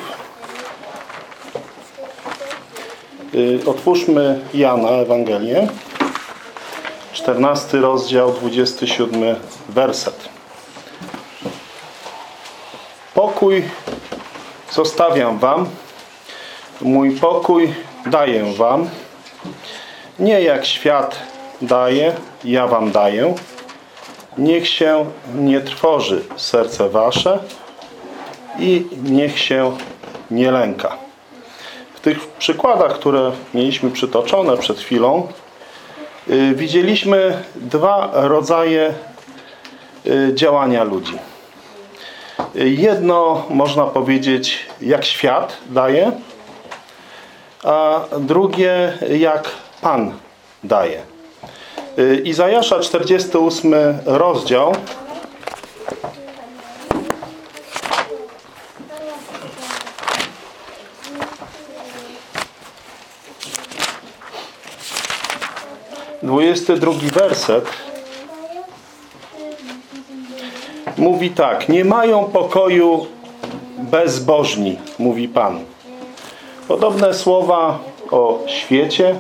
y, otwórzmy Jana Ewangelię, 14 rozdział, 27 werset. Pokój zostawiam wam, mój pokój daję wam. Nie jak świat daje, ja wam daję. Niech się nie trwoży serce wasze, i niech się nie lęka. W tych przykładach, które mieliśmy przytoczone przed chwilą, yy, widzieliśmy dwa rodzaje yy, działania ludzi. Jedno, można powiedzieć, jak świat daje, a drugie, jak Pan daje. Yy, Izajasza 48 rozdział 22 werset mówi tak. Nie mają pokoju bezbożni, mówi Pan. Podobne słowa o świecie,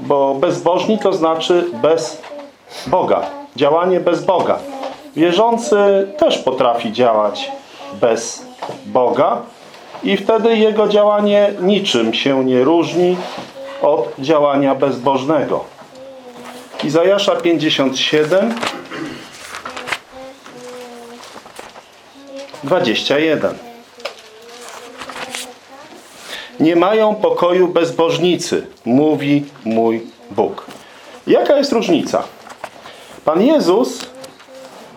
bo bezbożni to znaczy bez Boga. Działanie bez Boga. Wierzący też potrafi działać bez Boga i wtedy jego działanie niczym się nie różni od działania bezbożnego. Izajasza 57 21. Nie mają pokoju bezbożnicy, mówi mój Bóg. Jaka jest różnica? Pan Jezus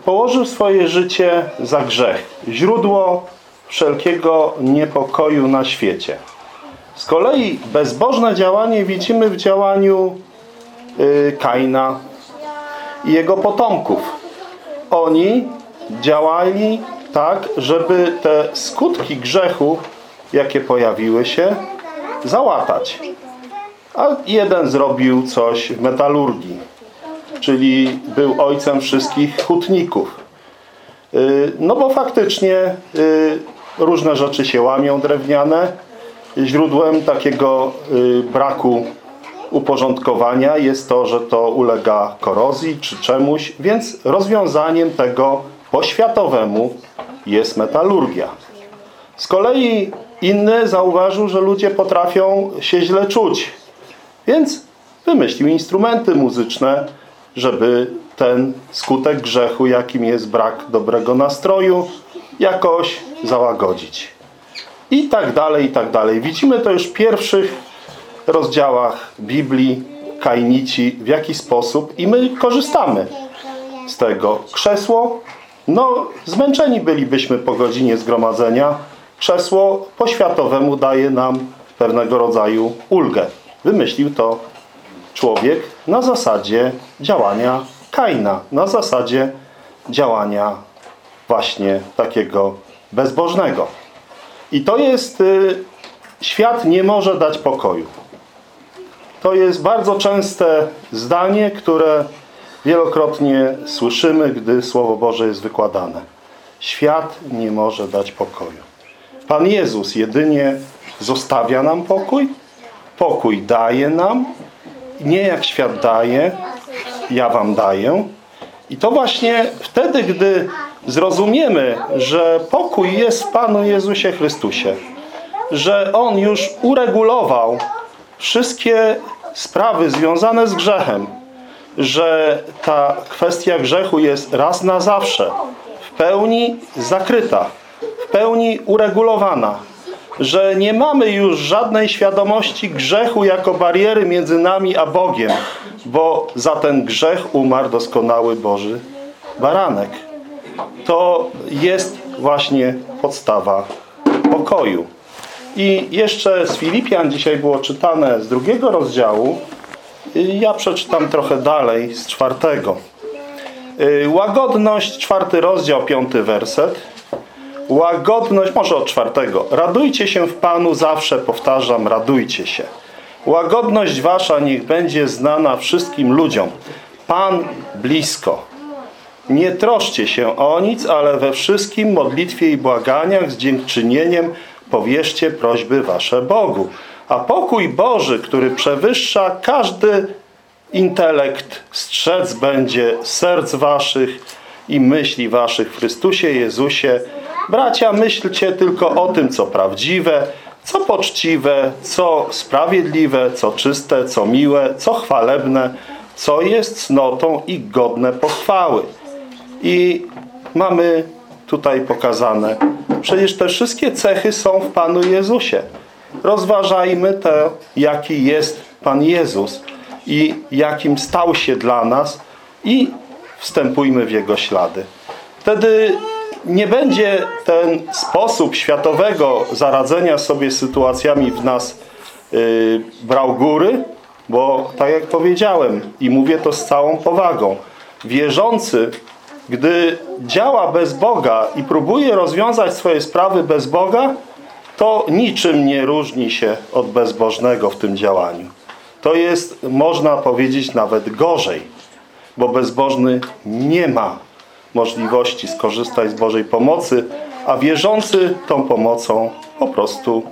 położył swoje życie za grzech. Źródło wszelkiego niepokoju na świecie. Z kolei bezbożne działanie widzimy w działaniu y, Kaina i jego potomków. Oni działali tak, żeby te skutki grzechu, jakie pojawiły się, załatać. A jeden zrobił coś w metalurgii, czyli był ojcem wszystkich hutników. Y, No bo faktycznie y, różne rzeczy się łamią drewniane. Źródłem takiego y, braku uporządkowania jest to, że to ulega korozji czy czemuś, więc rozwiązaniem tego poświatowemu jest metalurgia. Z kolei inny zauważył, że ludzie potrafią się źle czuć, więc wymyślił instrumenty muzyczne, żeby ten skutek grzechu, jakim jest brak dobrego nastroju, jakoś załagodzić. I tak dalej, i tak dalej. Widzimy to już w pierwszych rozdziałach Biblii, Kainici, w jaki sposób i my korzystamy z tego. Krzesło, no zmęczeni bylibyśmy po godzinie zgromadzenia. Krzesło poświatowemu daje nam pewnego rodzaju ulgę. Wymyślił to człowiek na zasadzie działania Kaina, na zasadzie działania właśnie takiego bezbożnego. I to jest, y, świat nie może dać pokoju. To jest bardzo częste zdanie, które wielokrotnie słyszymy, gdy Słowo Boże jest wykładane. Świat nie może dać pokoju. Pan Jezus jedynie zostawia nam pokój, pokój daje nam, nie jak świat daje, ja wam daję. I to właśnie wtedy, gdy zrozumiemy, że pokój jest w Panu Jezusie Chrystusie, że On już uregulował wszystkie sprawy związane z grzechem, że ta kwestia grzechu jest raz na zawsze w pełni zakryta, w pełni uregulowana, że nie mamy już żadnej świadomości grzechu jako bariery między nami a Bogiem, bo za ten grzech umarł doskonały Boży baranek. To jest właśnie podstawa pokoju. I jeszcze z Filipian dzisiaj było czytane z drugiego rozdziału. Ja przeczytam trochę dalej z czwartego. Y, Łagodność, czwarty rozdział, piąty werset. Łagodność, może od czwartego. Radujcie się w Panu zawsze, powtarzam, radujcie się. Łagodność wasza niech będzie znana wszystkim ludziom. Pan blisko. Nie troszcie się o nic, ale we wszystkim modlitwie i błaganiach z dziękczynieniem powierzcie prośby wasze Bogu. A pokój Boży, który przewyższa każdy intelekt, strzec będzie serc waszych i myśli waszych w Chrystusie Jezusie. Bracia, myślcie tylko o tym, co prawdziwe, co poczciwe, co sprawiedliwe, co czyste, co miłe, co chwalebne, co jest cnotą i godne pochwały. I mamy tutaj pokazane, przecież te wszystkie cechy są w Panu Jezusie. Rozważajmy to, jaki jest Pan Jezus i jakim stał się dla nas i wstępujmy w Jego ślady. Wtedy nie będzie ten sposób światowego zaradzenia sobie sytuacjami w nas yy, brał góry, bo tak jak powiedziałem i mówię to z całą powagą, wierzący, gdy działa bez Boga i próbuje rozwiązać swoje sprawy bez Boga, to niczym nie różni się od bezbożnego w tym działaniu. To jest, można powiedzieć, nawet gorzej, bo bezbożny nie ma możliwości skorzystać z Bożej pomocy, a wierzący tą pomocą po prostu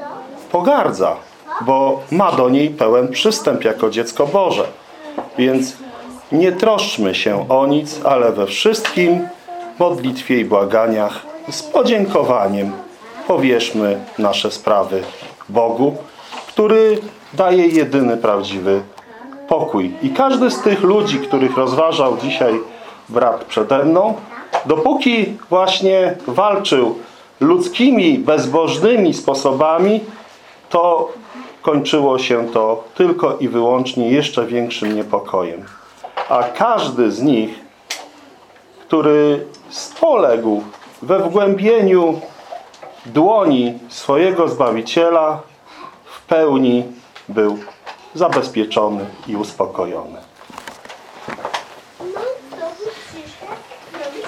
pogardza, bo ma do niej pełen przystęp jako dziecko Boże. Więc nie troszczmy się o nic, ale we wszystkim modlitwie i błaganiach z podziękowaniem powierzmy nasze sprawy Bogu, który daje jedyny prawdziwy pokój. I każdy z tych ludzi, których rozważał dzisiaj brat przede mną, dopóki właśnie walczył ludzkimi, bezbożnymi sposobami, to kończyło się to tylko i wyłącznie jeszcze większym niepokojem. A każdy z nich, który spoległ we wgłębieniu dłoni swojego Zbawiciela, w pełni był zabezpieczony i uspokojony. No, to przyszedł robić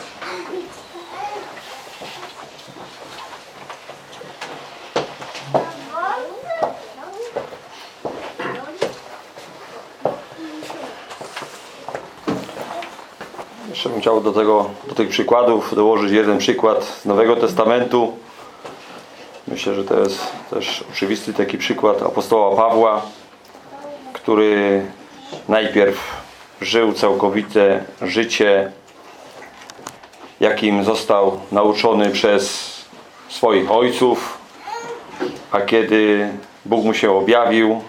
Jeszcze bym do, tego, do tych przykładów dołożyć jeden przykład z Nowego Testamentu. Myślę, że to jest też oczywisty taki przykład apostoła Pawła, który najpierw żył całkowite życie, jakim został nauczony przez swoich ojców, a kiedy Bóg mu się objawił,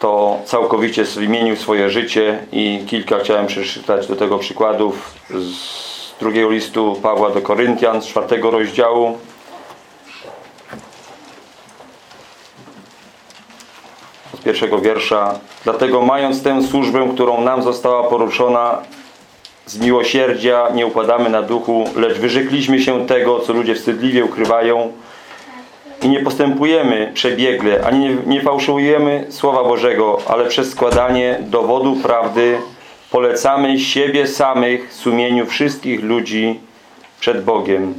to całkowicie zmienił swoje życie i kilka chciałem przeczytać do tego przykładów z drugiego listu Pawła do Koryntian z czwartego rozdziału. Z pierwszego wiersza. Dlatego mając tę służbę, którą nam została poruczona z miłosierdzia, nie upadamy na duchu, lecz wyrzekliśmy się tego, co ludzie wstydliwie ukrywają, i nie postępujemy przebiegle, ani nie, nie fałszujemy Słowa Bożego, ale przez składanie dowodu prawdy polecamy siebie samych sumieniu wszystkich ludzi przed Bogiem.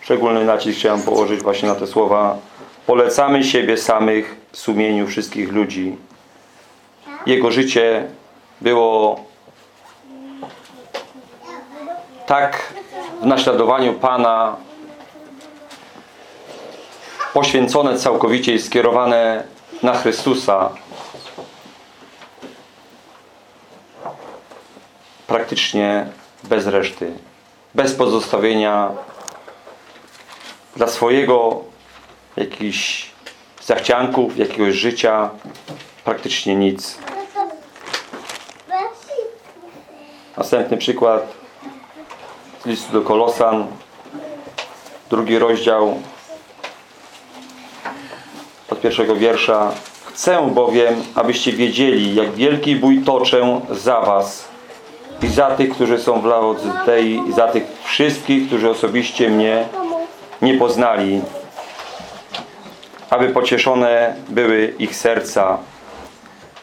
Szczególny nacisk chciałem położyć właśnie na te słowa. Polecamy siebie samych sumieniu wszystkich ludzi. Jego życie było tak w naśladowaniu Pana poświęcone całkowicie i skierowane na Chrystusa. Praktycznie bez reszty bez pozostawienia dla swojego jakichś zachcianków, jakiegoś życia praktycznie nic. Następny przykład z listu do Kolosan drugi rozdział od pierwszego wiersza. Chcę bowiem, abyście wiedzieli, jak wielki bój toczę za was i za tych, którzy są w Laodycei i za tych wszystkich, którzy osobiście mnie nie poznali, aby pocieszone były ich serca.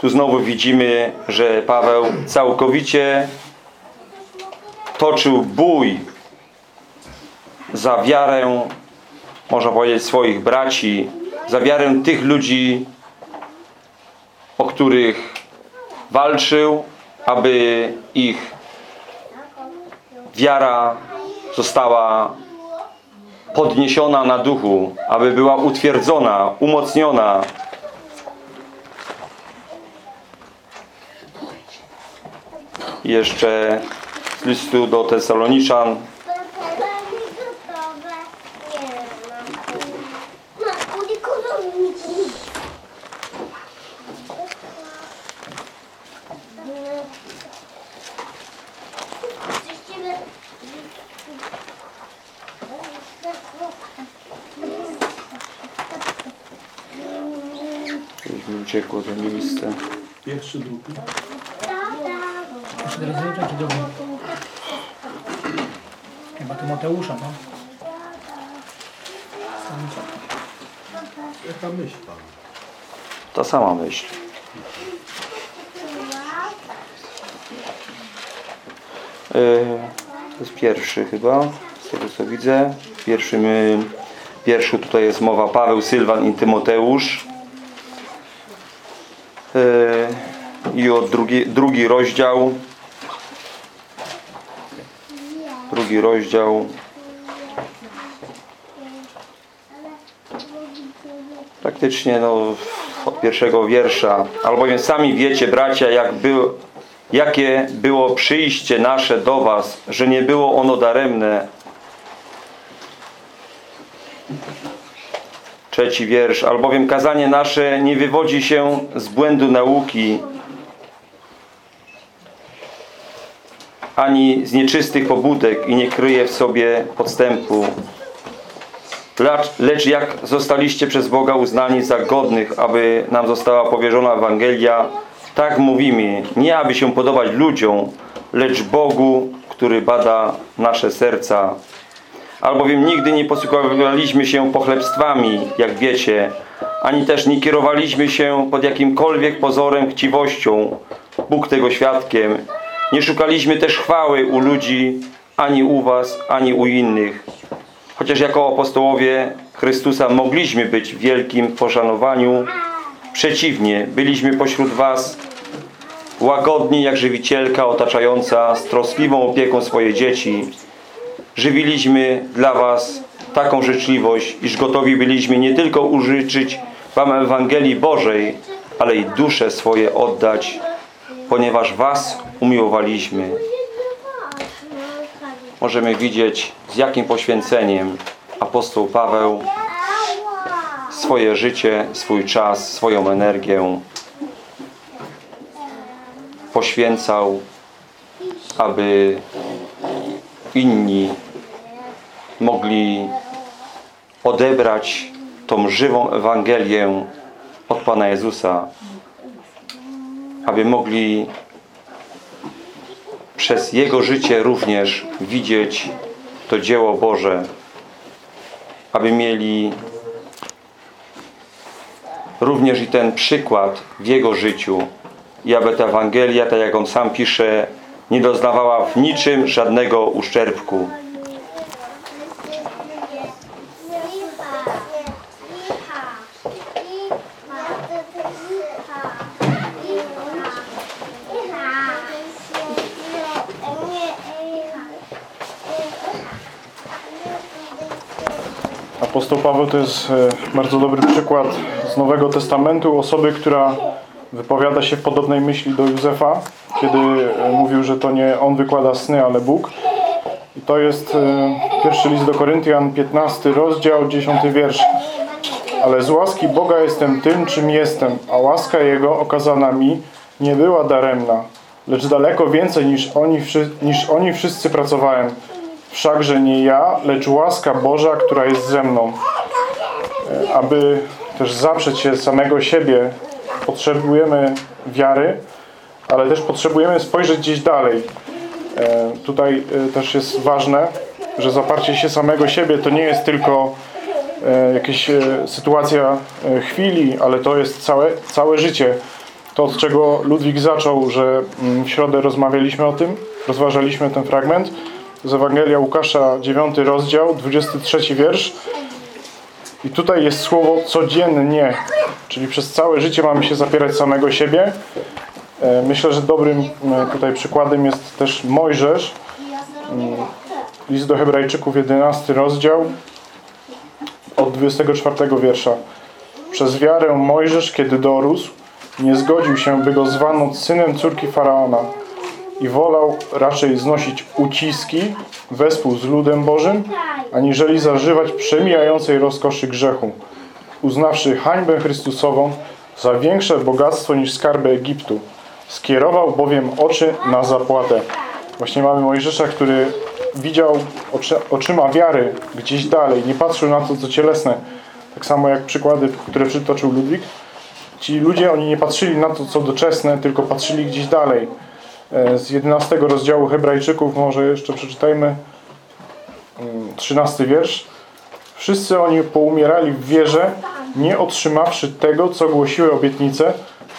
Tu znowu widzimy, że Paweł całkowicie toczył bój za wiarę, można powiedzieć, swoich braci, za wiarę tych ludzi, o których walczył, aby ich wiara została podniesiona na duchu, aby była utwierdzona, umocniona. I Jeszcze z listu do Tesaloniczan Już mi uciekło to miejsce. Pierwszy, drugi. Jeszcze teraz zajęcia czy drugi? Chyba Tymoteusza, no. Jaka myśl Pan? Ta sama myśl. Yy, To jest pierwszy chyba, z tego co widzę. Pierwszym wierszu tutaj jest mowa Paweł, Sylwan i Tymoteusz. Yy, I od drugi, drugi rozdział. Drugi rozdział. Praktycznie no, od pierwszego wiersza. Albowiem sami wiecie, bracia, jak był, jakie było przyjście nasze do was, że nie było ono daremne. Trzeci wiersz. Albowiem kazanie nasze nie wywodzi się z błędu nauki, ani z nieczystych pobudek i nie kryje w sobie podstępu. Lecz, jak zostaliście przez Boga uznani za godnych, aby nam została powierzona Ewangelia, tak mówimy, nie aby się podobać ludziom, lecz Bogu, który bada nasze serca. Albowiem nigdy nie posługiwaliśmy się pochlebstwami, jak wiecie, ani też nie kierowaliśmy się pod jakimkolwiek pozorem chciwością, Bóg tego świadkiem. Nie szukaliśmy też chwały u ludzi, ani u was, ani u innych. Chociaż jako apostołowie Chrystusa mogliśmy być w wielkim poszanowaniu, przeciwnie, byliśmy pośród was łagodni jak żywicielka otaczająca z troskliwą opieką swoje dzieci. Żywiliśmy dla was taką życzliwość, iż gotowi byliśmy nie tylko użyczyć wam Ewangelii Bożej, ale i dusze swoje oddać, ponieważ was umiłowaliśmy. Możemy widzieć, z jakim poświęceniem apostoł Paweł swoje życie, swój czas, swoją energię poświęcał, aby inni mogli odebrać tą żywą Ewangelię od Pana Jezusa, aby mogli przez Jego życie również widzieć to dzieło Boże, aby mieli również i ten przykład w Jego życiu i aby ta Ewangelia, tak jak On sam pisze, nie doznawała w niczym żadnego uszczerbku. Apostoł Paweł to jest e, bardzo dobry przykład z Nowego Testamentu osoby, która wypowiada się w podobnej myśli do Józefa, kiedy e, mówił, że to nie on wykłada sny, ale Bóg. I to jest e, pierwszy list do Koryntian, 15 rozdział, 10 wiersz. Ale z łaski Boga jestem tym, czym jestem, a łaska Jego okazana mi nie była daremna, lecz daleko więcej niż oni, niż oni wszyscy pracowałem. Wszakże nie ja, lecz łaska Boża, która jest ze mną. E, Aby też zaprzeć się samego siebie, potrzebujemy wiary, ale też potrzebujemy spojrzeć gdzieś dalej. E, Tutaj e, też jest ważne, że zaparcie się samego siebie to nie jest tylko jakaś sytuacja chwili, ale to jest całe, całe życie. To, od czego Ludwik zaczął, że mm, w środę rozmawialiśmy o tym, rozważaliśmy ten fragment z Ewangelia Łukasza, 9 rozdział, 23 wiersz. I tutaj jest słowo codziennie, czyli przez całe życie mamy się zapierać samego siebie. E, Myślę, że dobrym e, tutaj przykładem jest też Mojżesz. Mm, List do Hebrajczyków, 11 rozdział, od 24 wiersza. Przez wiarę Mojżesz, kiedy dorósł, nie zgodził się, by go zwano synem córki Faraona i wolał raczej znosić uciski wespół z ludem Bożym, aniżeli zażywać przemijającej rozkoszy grzechu, uznawszy hańbę Chrystusową za większe bogactwo niż skarby Egiptu. Skierował bowiem oczy na zapłatę. Właśnie mamy Mojżesza, który widział oczy, oczyma wiary gdzieś dalej, nie patrzył na to, co cielesne. Tak samo jak przykłady, które przytoczył Ludwik. Ci ludzie, oni nie patrzyli na to, co doczesne, tylko patrzyli gdzieś dalej. E, Z 11 rozdziału Hebrajczyków, może jeszcze przeczytajmy, mm, 13 wiersz. Wszyscy oni poumierali w wierze, nie otrzymawszy tego, co głosiły obietnice,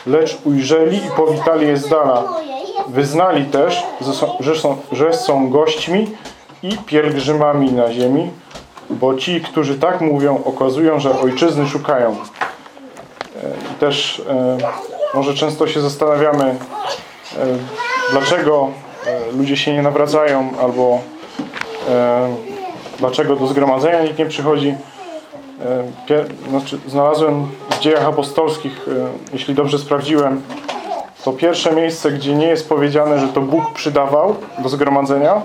lecz ujrzeli i powitali je z dala. Wyznali też, że są, że są, gośćmi i pielgrzymami na ziemi, bo ci, którzy tak mówią, okazują, że ojczyzny szukają. E, I też e, może często się zastanawiamy, dlaczego e, ludzie się nie nawracają, albo e, dlaczego do zgromadzenia nikt nie przychodzi. E, znaczy, znalazłem w dziejach apostolskich, jeśli dobrze sprawdziłem, to pierwsze miejsce, gdzie nie jest powiedziane, że to Bóg przydawał do zgromadzenia,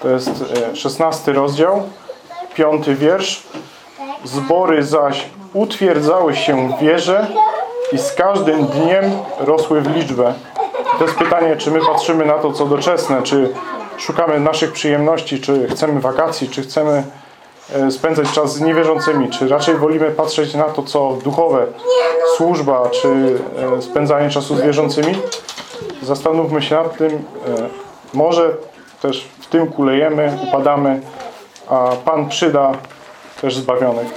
to jest e, 16 rozdział, 5 wiersz. Zbory zaś utwierdzały się w wierze i z każdym dniem rosły w liczbę. To jest pytanie, czy my patrzymy na to, co doczesne, czy szukamy naszych przyjemności, czy chcemy wakacji, czy chcemy e, spędzać czas z niewierzącymi, czy raczej wolimy patrzeć na to, co duchowe, służba, czy e, spędzanie czasu z wierzącymi. Zastanówmy się nad tym. e, Może też w tym kulejemy, upadamy, a Pan przyda też zbawionych.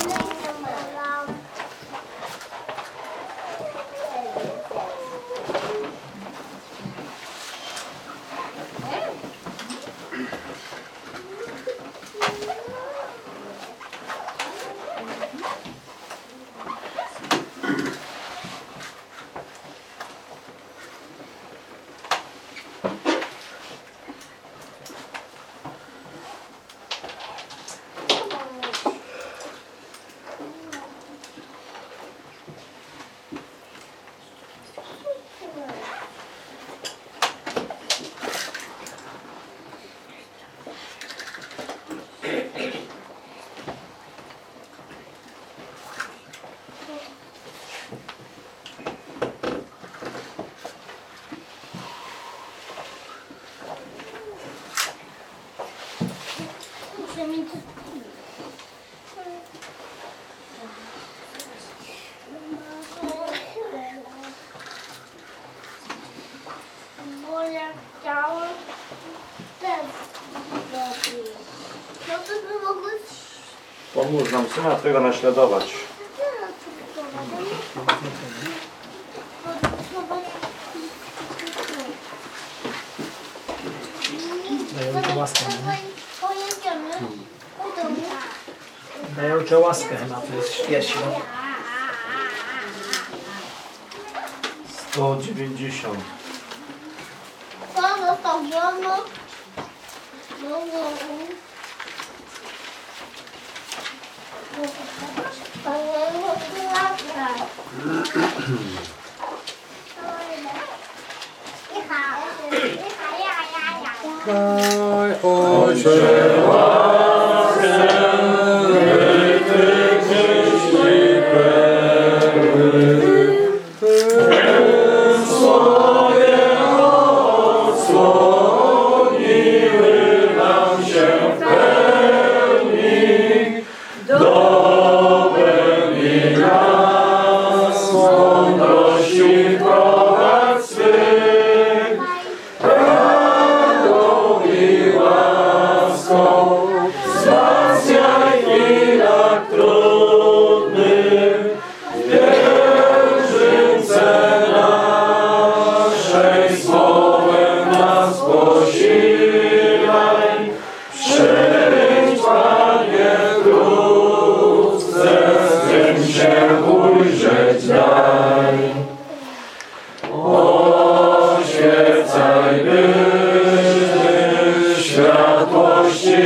Muszę mieć... Bo ja chciałam też zrobić. No to by mogło Pomóż nam Syna Twojego naśladować. Daję ojcze łaskę. nie? Łaskę na to jest jeśli. 190. Mam ci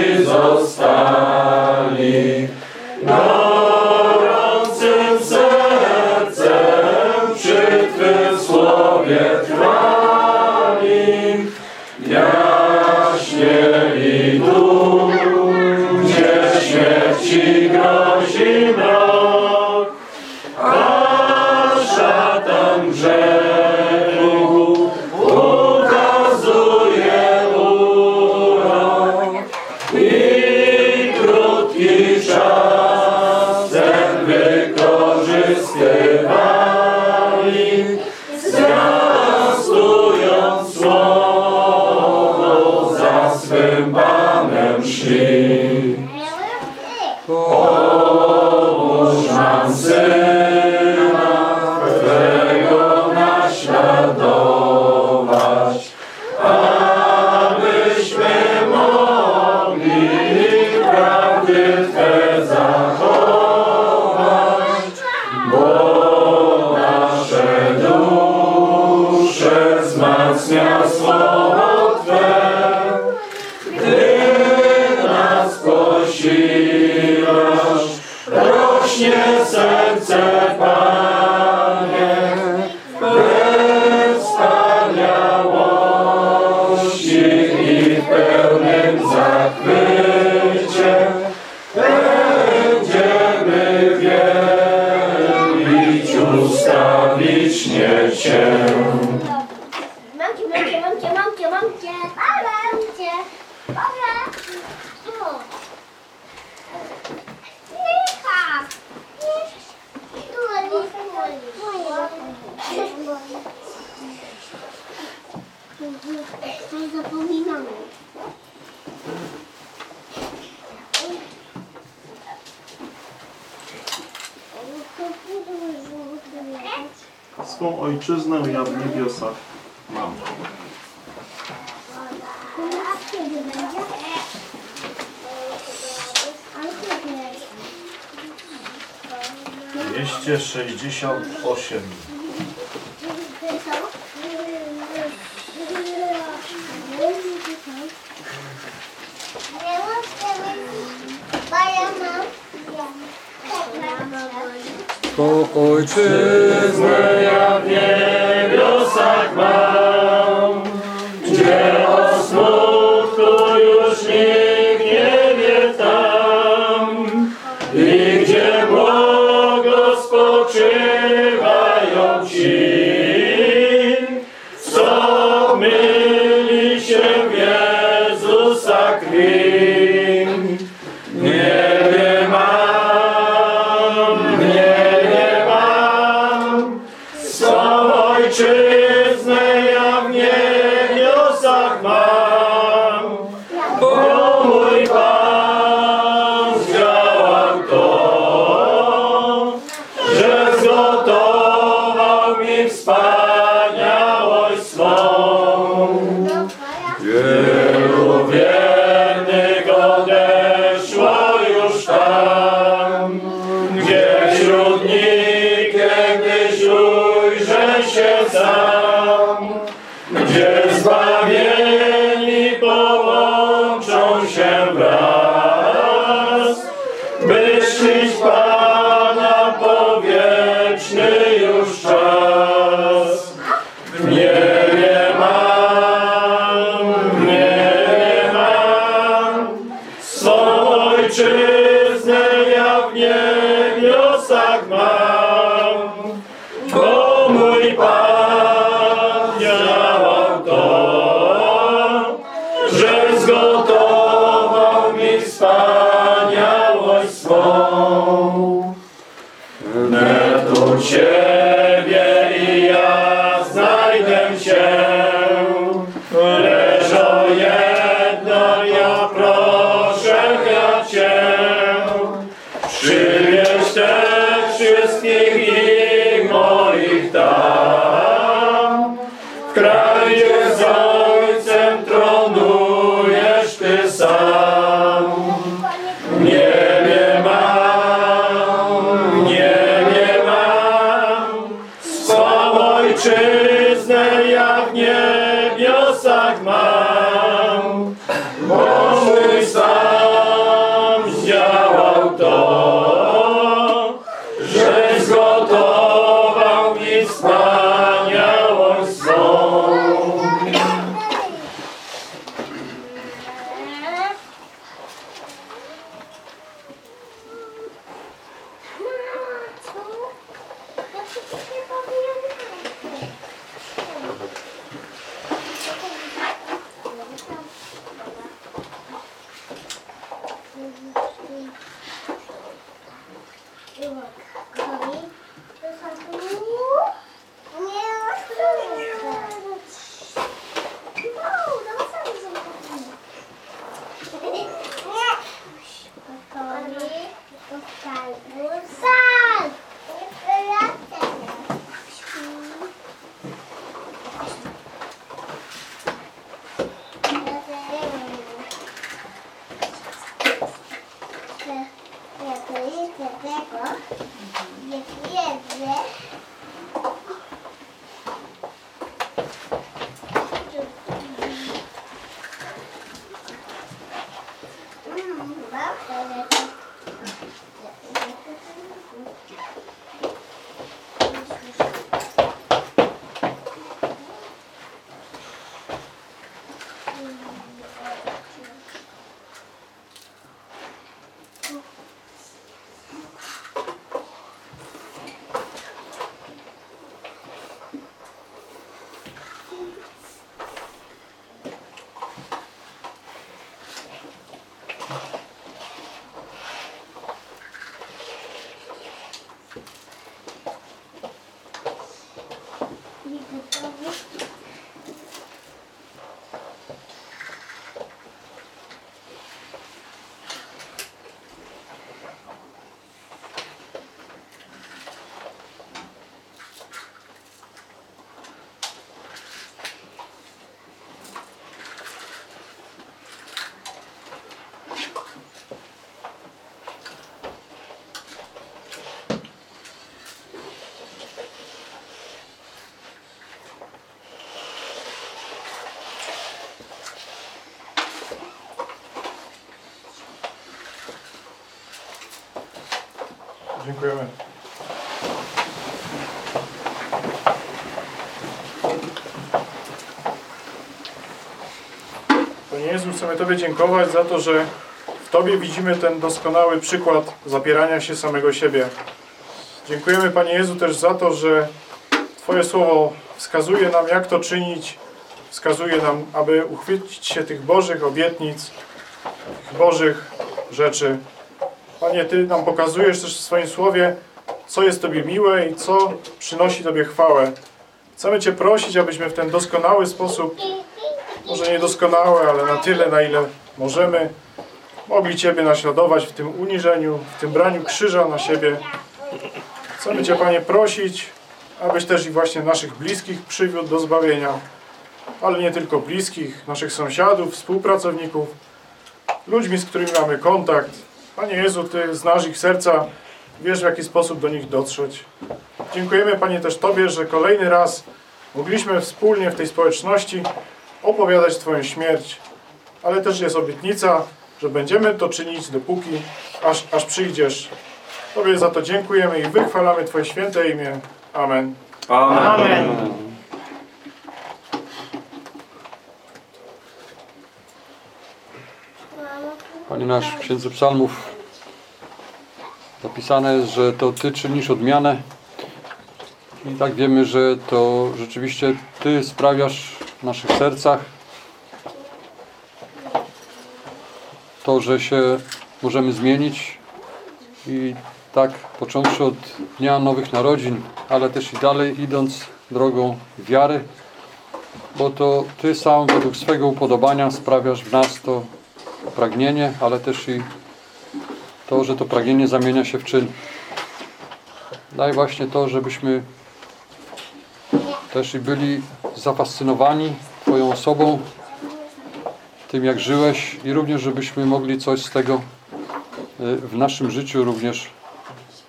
268. Po ojczyznę ja w niebiosach mam. Dziękujemy. Panie Jezu, chcemy Tobie dziękować za to, że w Tobie widzimy ten doskonały przykład zapierania się samego siebie. Dziękujemy Panie Jezu też za to, że Twoje słowo wskazuje nam, jak to czynić, wskazuje nam, aby uchwycić się tych Bożych obietnic, tych Bożych rzeczy. Panie, Ty nam pokazujesz też w swoim słowie, co jest Tobie miłe i co przynosi Tobie chwałę. Chcemy Cię prosić, abyśmy w ten doskonały sposób, może nie doskonały, ale na tyle, na ile możemy, mogli Ciebie naśladować w tym uniżeniu, w tym braniu krzyża na siebie. Chcemy Cię, Panie, prosić, abyś też i właśnie naszych bliskich przywiódł do zbawienia, ale nie tylko bliskich, naszych sąsiadów, współpracowników, ludźmi, z którymi mamy kontakt. Panie Jezu, Ty znasz ich serca, wiesz w jaki sposób do nich dotrzeć. Dziękujemy Panie też Tobie, że kolejny raz mogliśmy wspólnie w tej społeczności opowiadać Twoją śmierć, ale też jest obietnica, że będziemy to czynić dopóki, aż, aż przyjdziesz. Tobie za to dziękujemy i wychwalamy Twoje święte imię. Amen. Amen. Panie nasz, w Księdze Psalmów napisane jest, że to Ty czynisz odmianę. I tak wiemy, że to rzeczywiście Ty sprawiasz w naszych sercach to, że się możemy zmienić. I tak począwszy od Dnia Nowych Narodzin, ale też i dalej idąc drogą wiary, bo to Ty sam według swego upodobania sprawiasz w nas to pragnienie, ale też i to, że to pragnienie zamienia się w czyn. Daj właśnie to, żebyśmy też i byli zafascynowani Twoją osobą, tym jak żyłeś i również, żebyśmy mogli coś z tego y, w naszym życiu również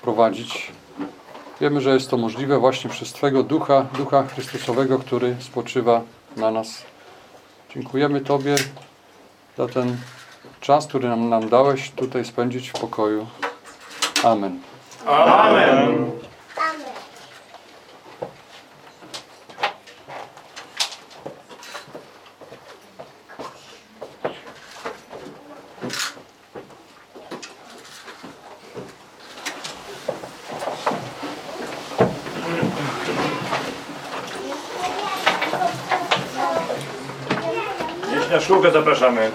prowadzić. Wiemy, że jest to możliwe właśnie przez Twego Ducha, Ducha Chrystusowego, który spoczywa na nas. Dziękujemy Tobie za ten czas, który nam, nam dałeś tutaj spędzić w pokoju. Amen. Amen. Na szkółkę zapraszamy.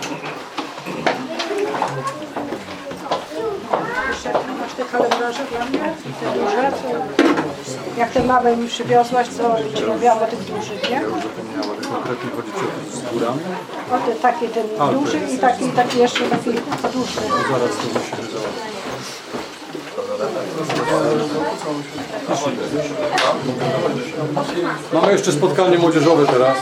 Masz te kalendarze dla mnie? Te duże? Co, małe mi przywiozłaś, co rozmawiałam o tych dużych, nie? Konkretnie chodzi Ci z górami? O te, takie ten duży i taki, taki jeszcze taki duży. Zaraz to musimy załatwić. Mamy jeszcze spotkanie młodzieżowe teraz.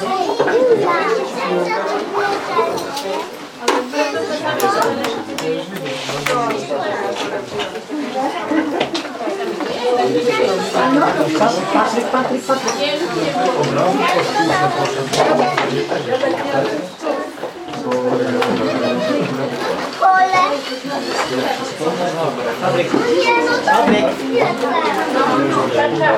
Kole. Nie, no to nie. Normalne.